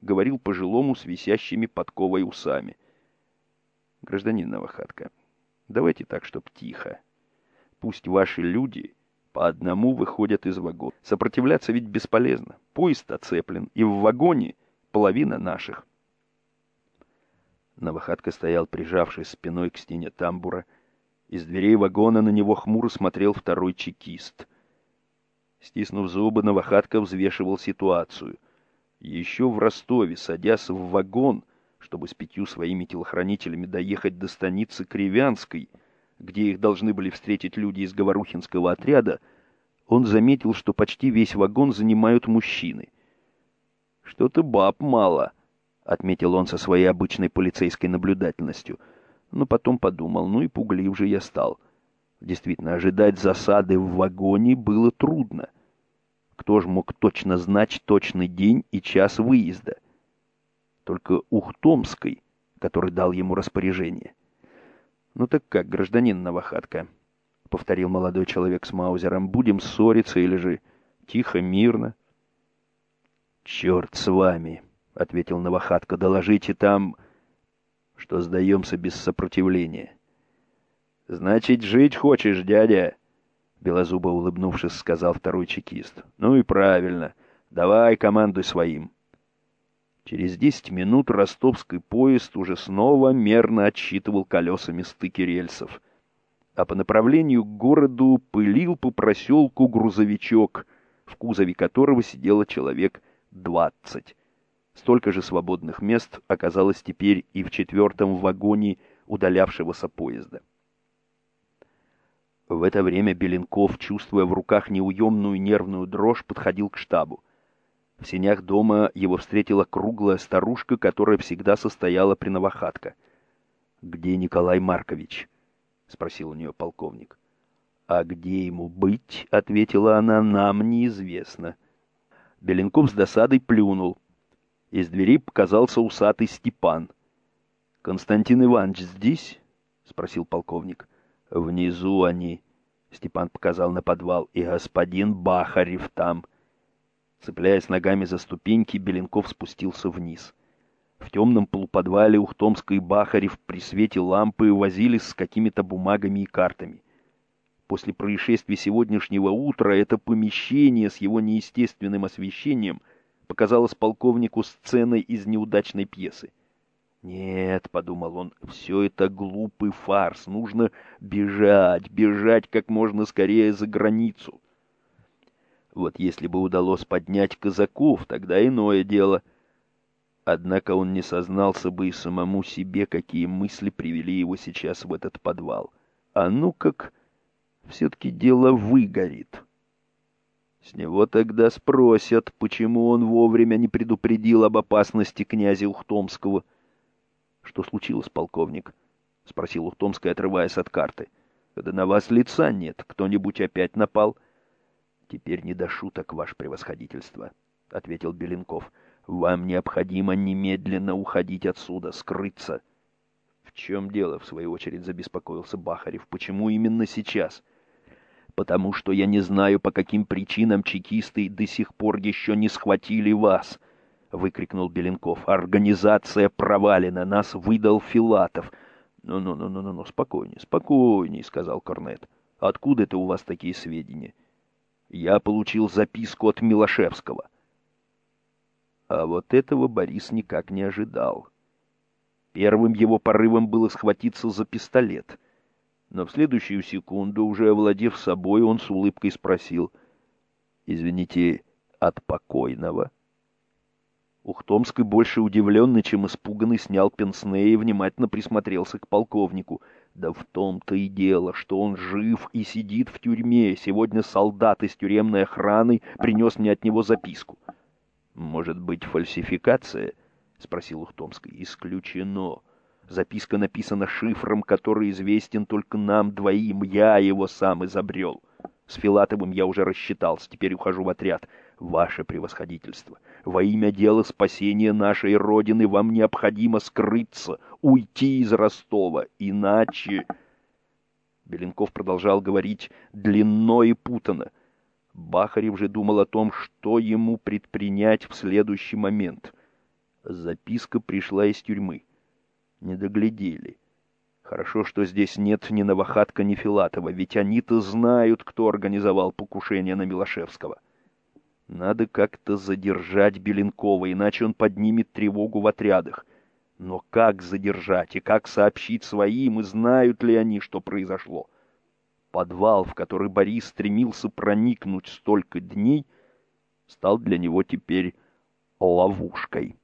говорил пожилому с висящими подковой усами. «Гражданин Новохатка, давайте так, чтоб тихо. Пусть ваши люди по одному выходят из вагона. Сопротивляться ведь бесполезно. Поезд оцеплен, и в вагоне половина наших». Новохатка стоял, прижавшись спиной к стене тамбура, из дверей вагона на него хмуро смотрел второй чекист. Стиснув зубы, Новохатка взвешивал ситуацию. Еще в Ростове, садясь в вагон, чтобы с пятью своими телохранителями доехать до станицы Кривянской, где их должны были встретить люди из Говорухинского отряда, он заметил, что почти весь вагон занимают мужчины. «Что-то баб мало», — отметил он со своей обычной полицейской наблюдательностью — но потом подумал, ну и пуглив же я стал. Действительно, ожидать засады в вагоне было трудно. Кто ж мог точно знать точный день и час выезда? Только Ухтомской, который дал ему распоряжение. «Ну так как, гражданин Новохатка?» — повторил молодой человек с Маузером. «Будем ссориться или же тихо, мирно?» «Черт с вами!» — ответил Новохатка. «Доложите там...» что сдаемся без сопротивления. «Значит, жить хочешь, дядя?» Белозубо улыбнувшись, сказал второй чекист. «Ну и правильно. Давай командуй своим». Через десять минут ростовский поезд уже снова мерно отсчитывал колесами стыки рельсов. А по направлению к городу пылил по проселку грузовичок, в кузове которого сидело человек двадцать. Столько же свободных мест оказалось теперь и в четвертом вагоне удалявшегося поезда. В это время Беленков, чувствуя в руках неуемную нервную дрожь, подходил к штабу. В сенях дома его встретила круглая старушка, которая всегда состояла при Новохатка. «Где Николай Маркович?» — спросил у нее полковник. «А где ему быть?» — ответила она, — «нам неизвестно». Беленков с досадой плюнул. Из двери показался усатый Степан. «Константин Иванович здесь?» — спросил полковник. «Внизу они», — Степан показал на подвал, — «и господин Бахарев там». Цепляясь ногами за ступеньки, Беленков спустился вниз. В темном полуподвале Ухтомска и Бахарев при свете лампы возились с какими-то бумагами и картами. После происшествия сегодняшнего утра это помещение с его неестественным освещением — показалась полковнику сценой из неудачной пьесы. «Нет», — подумал он, — «все это глупый фарс. Нужно бежать, бежать как можно скорее за границу». Вот если бы удалось поднять казаков, тогда иное дело. Однако он не сознался бы и самому себе, какие мысли привели его сейчас в этот подвал. А ну как все-таки дело выгорит. С него тогда спросят, почему он вовремя не предупредил об опасности князя Ухтомского. «Что случилось, полковник?» — спросил Ухтомский, отрываясь от карты. «Да на вас лица нет. Кто-нибудь опять напал?» «Теперь не до шуток, ваше превосходительство», — ответил Беленков. «Вам необходимо немедленно уходить отсюда, скрыться». «В чем дело?» — в свою очередь забеспокоился Бахарев. «Почему именно сейчас?» «Потому что я не знаю, по каким причинам чекисты до сих пор еще не схватили вас», — выкрикнул Беленков. «Организация провалена, нас выдал Филатов». «Ну-ну-ну-ну-ну, спокойнее, спокойнее», — сказал Корнет. «Откуда это у вас такие сведения?» «Я получил записку от Милошевского». А вот этого Борис никак не ожидал. Первым его порывом было схватиться за пистолет. Но в следующую секунду, уже овладев собой, он с улыбкой спросил, «Извините, от покойного?» Ухтомский, больше удивленный, чем испуганный, снял пенсне и внимательно присмотрелся к полковнику. Да в том-то и дело, что он жив и сидит в тюрьме. Сегодня солдат из тюремной охраны принес мне от него записку. «Может быть, фальсификация?» — спросил Ухтомский. «Исключено. Записка написана шифром, который известен только нам двоим. Я его сам изобрел. С Филатовым я уже рассчитался, теперь ухожу в отряд. Ваше превосходительство, во имя дела спасения нашей Родины вам необходимо скрыться, уйти из Ростова, иначе...» Беленков продолжал говорить длинно и путано. Бахарев же думал о том, что ему предпринять в следующий момент — Записка пришла из тюрьмы. Не доглядели. Хорошо, что здесь нет ни Новохатка, ни Филатова, ведь они-то знают, кто организовал покушение на Милошевского. Надо как-то задержать Беленкова, иначе он поднимет тревогу в отрядах. Но как задержать и как сообщить своим, и знают ли они, что произошло? Подвал, в который Борис стремился проникнуть столько дней, стал для него теперь ловушкой.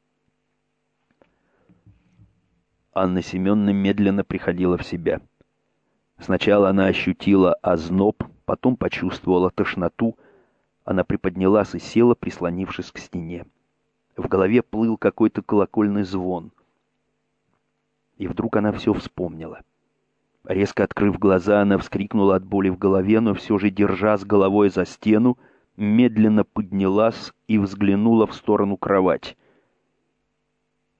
Анна Семеновна медленно приходила в себя. Сначала она ощутила озноб, потом почувствовала тошноту. Она приподнялась и села, прислонившись к стене. В голове плыл какой-то колокольный звон. И вдруг она все вспомнила. Резко открыв глаза, она вскрикнула от боли в голове, но все же, держа с головой за стену, медленно поднялась и взглянула в сторону кровати.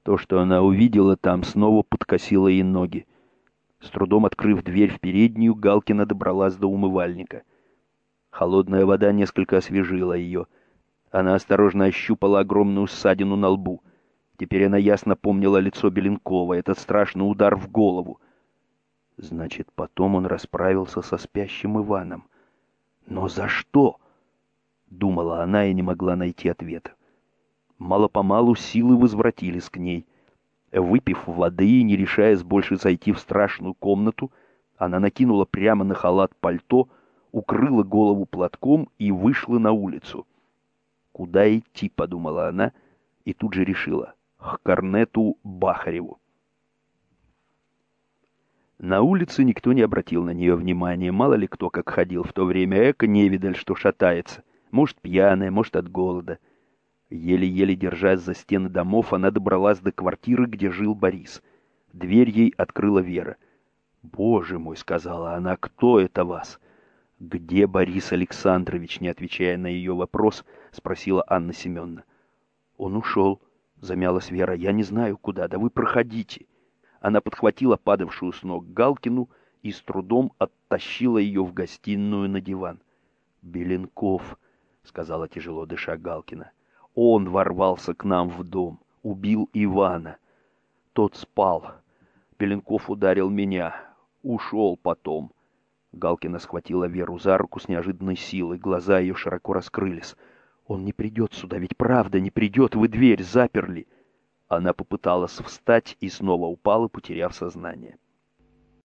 То, что она увидела там, снова подкосило ей ноги. С трудом открыв дверь в переднюю, Галкина добралась до умывальника. Холодная вода несколько освежила ее. Она осторожно ощупала огромную ссадину на лбу. Теперь она ясно помнила лицо Беленкова, этот страшный удар в голову. Значит, потом он расправился со спящим Иваном. Но за что? Думала она и не могла найти ответа. Мало-помалу силы возвратились к ней. Выпив воды и не решаясь больше зайти в страшную комнату, она накинула прямо на халат пальто, укрыла голову платком и вышла на улицу. «Куда идти?» — подумала она, и тут же решила — к Корнету Бахареву. На улице никто не обратил на нее внимания, мало ли кто как ходил в то время, эко невидаль, что шатается, может, пьяная, может, от голода. Еле-еле держась за стены домов, она добралась до квартиры, где жил Борис. Дверь ей открыла Вера. «Боже мой!» — сказала она, — «кто это вас?» «Где Борис Александрович?» — не отвечая на ее вопрос, спросила Анна Семеновна. «Он ушел», — замялась Вера. «Я не знаю, куда. Да вы проходите». Она подхватила падавшую с ног Галкину и с трудом оттащила ее в гостиную на диван. «Беленков», — сказала тяжело дыша Галкина. Он ворвался к нам в дом, убил Ивана. Тот спал. Пеленков ударил меня. Ушел потом. Галкина схватила Веру за руку с неожиданной силой. Глаза ее широко раскрылись. «Он не придет сюда, ведь правда не придет, вы дверь заперли!» Она попыталась встать и снова упала, потеряв сознание.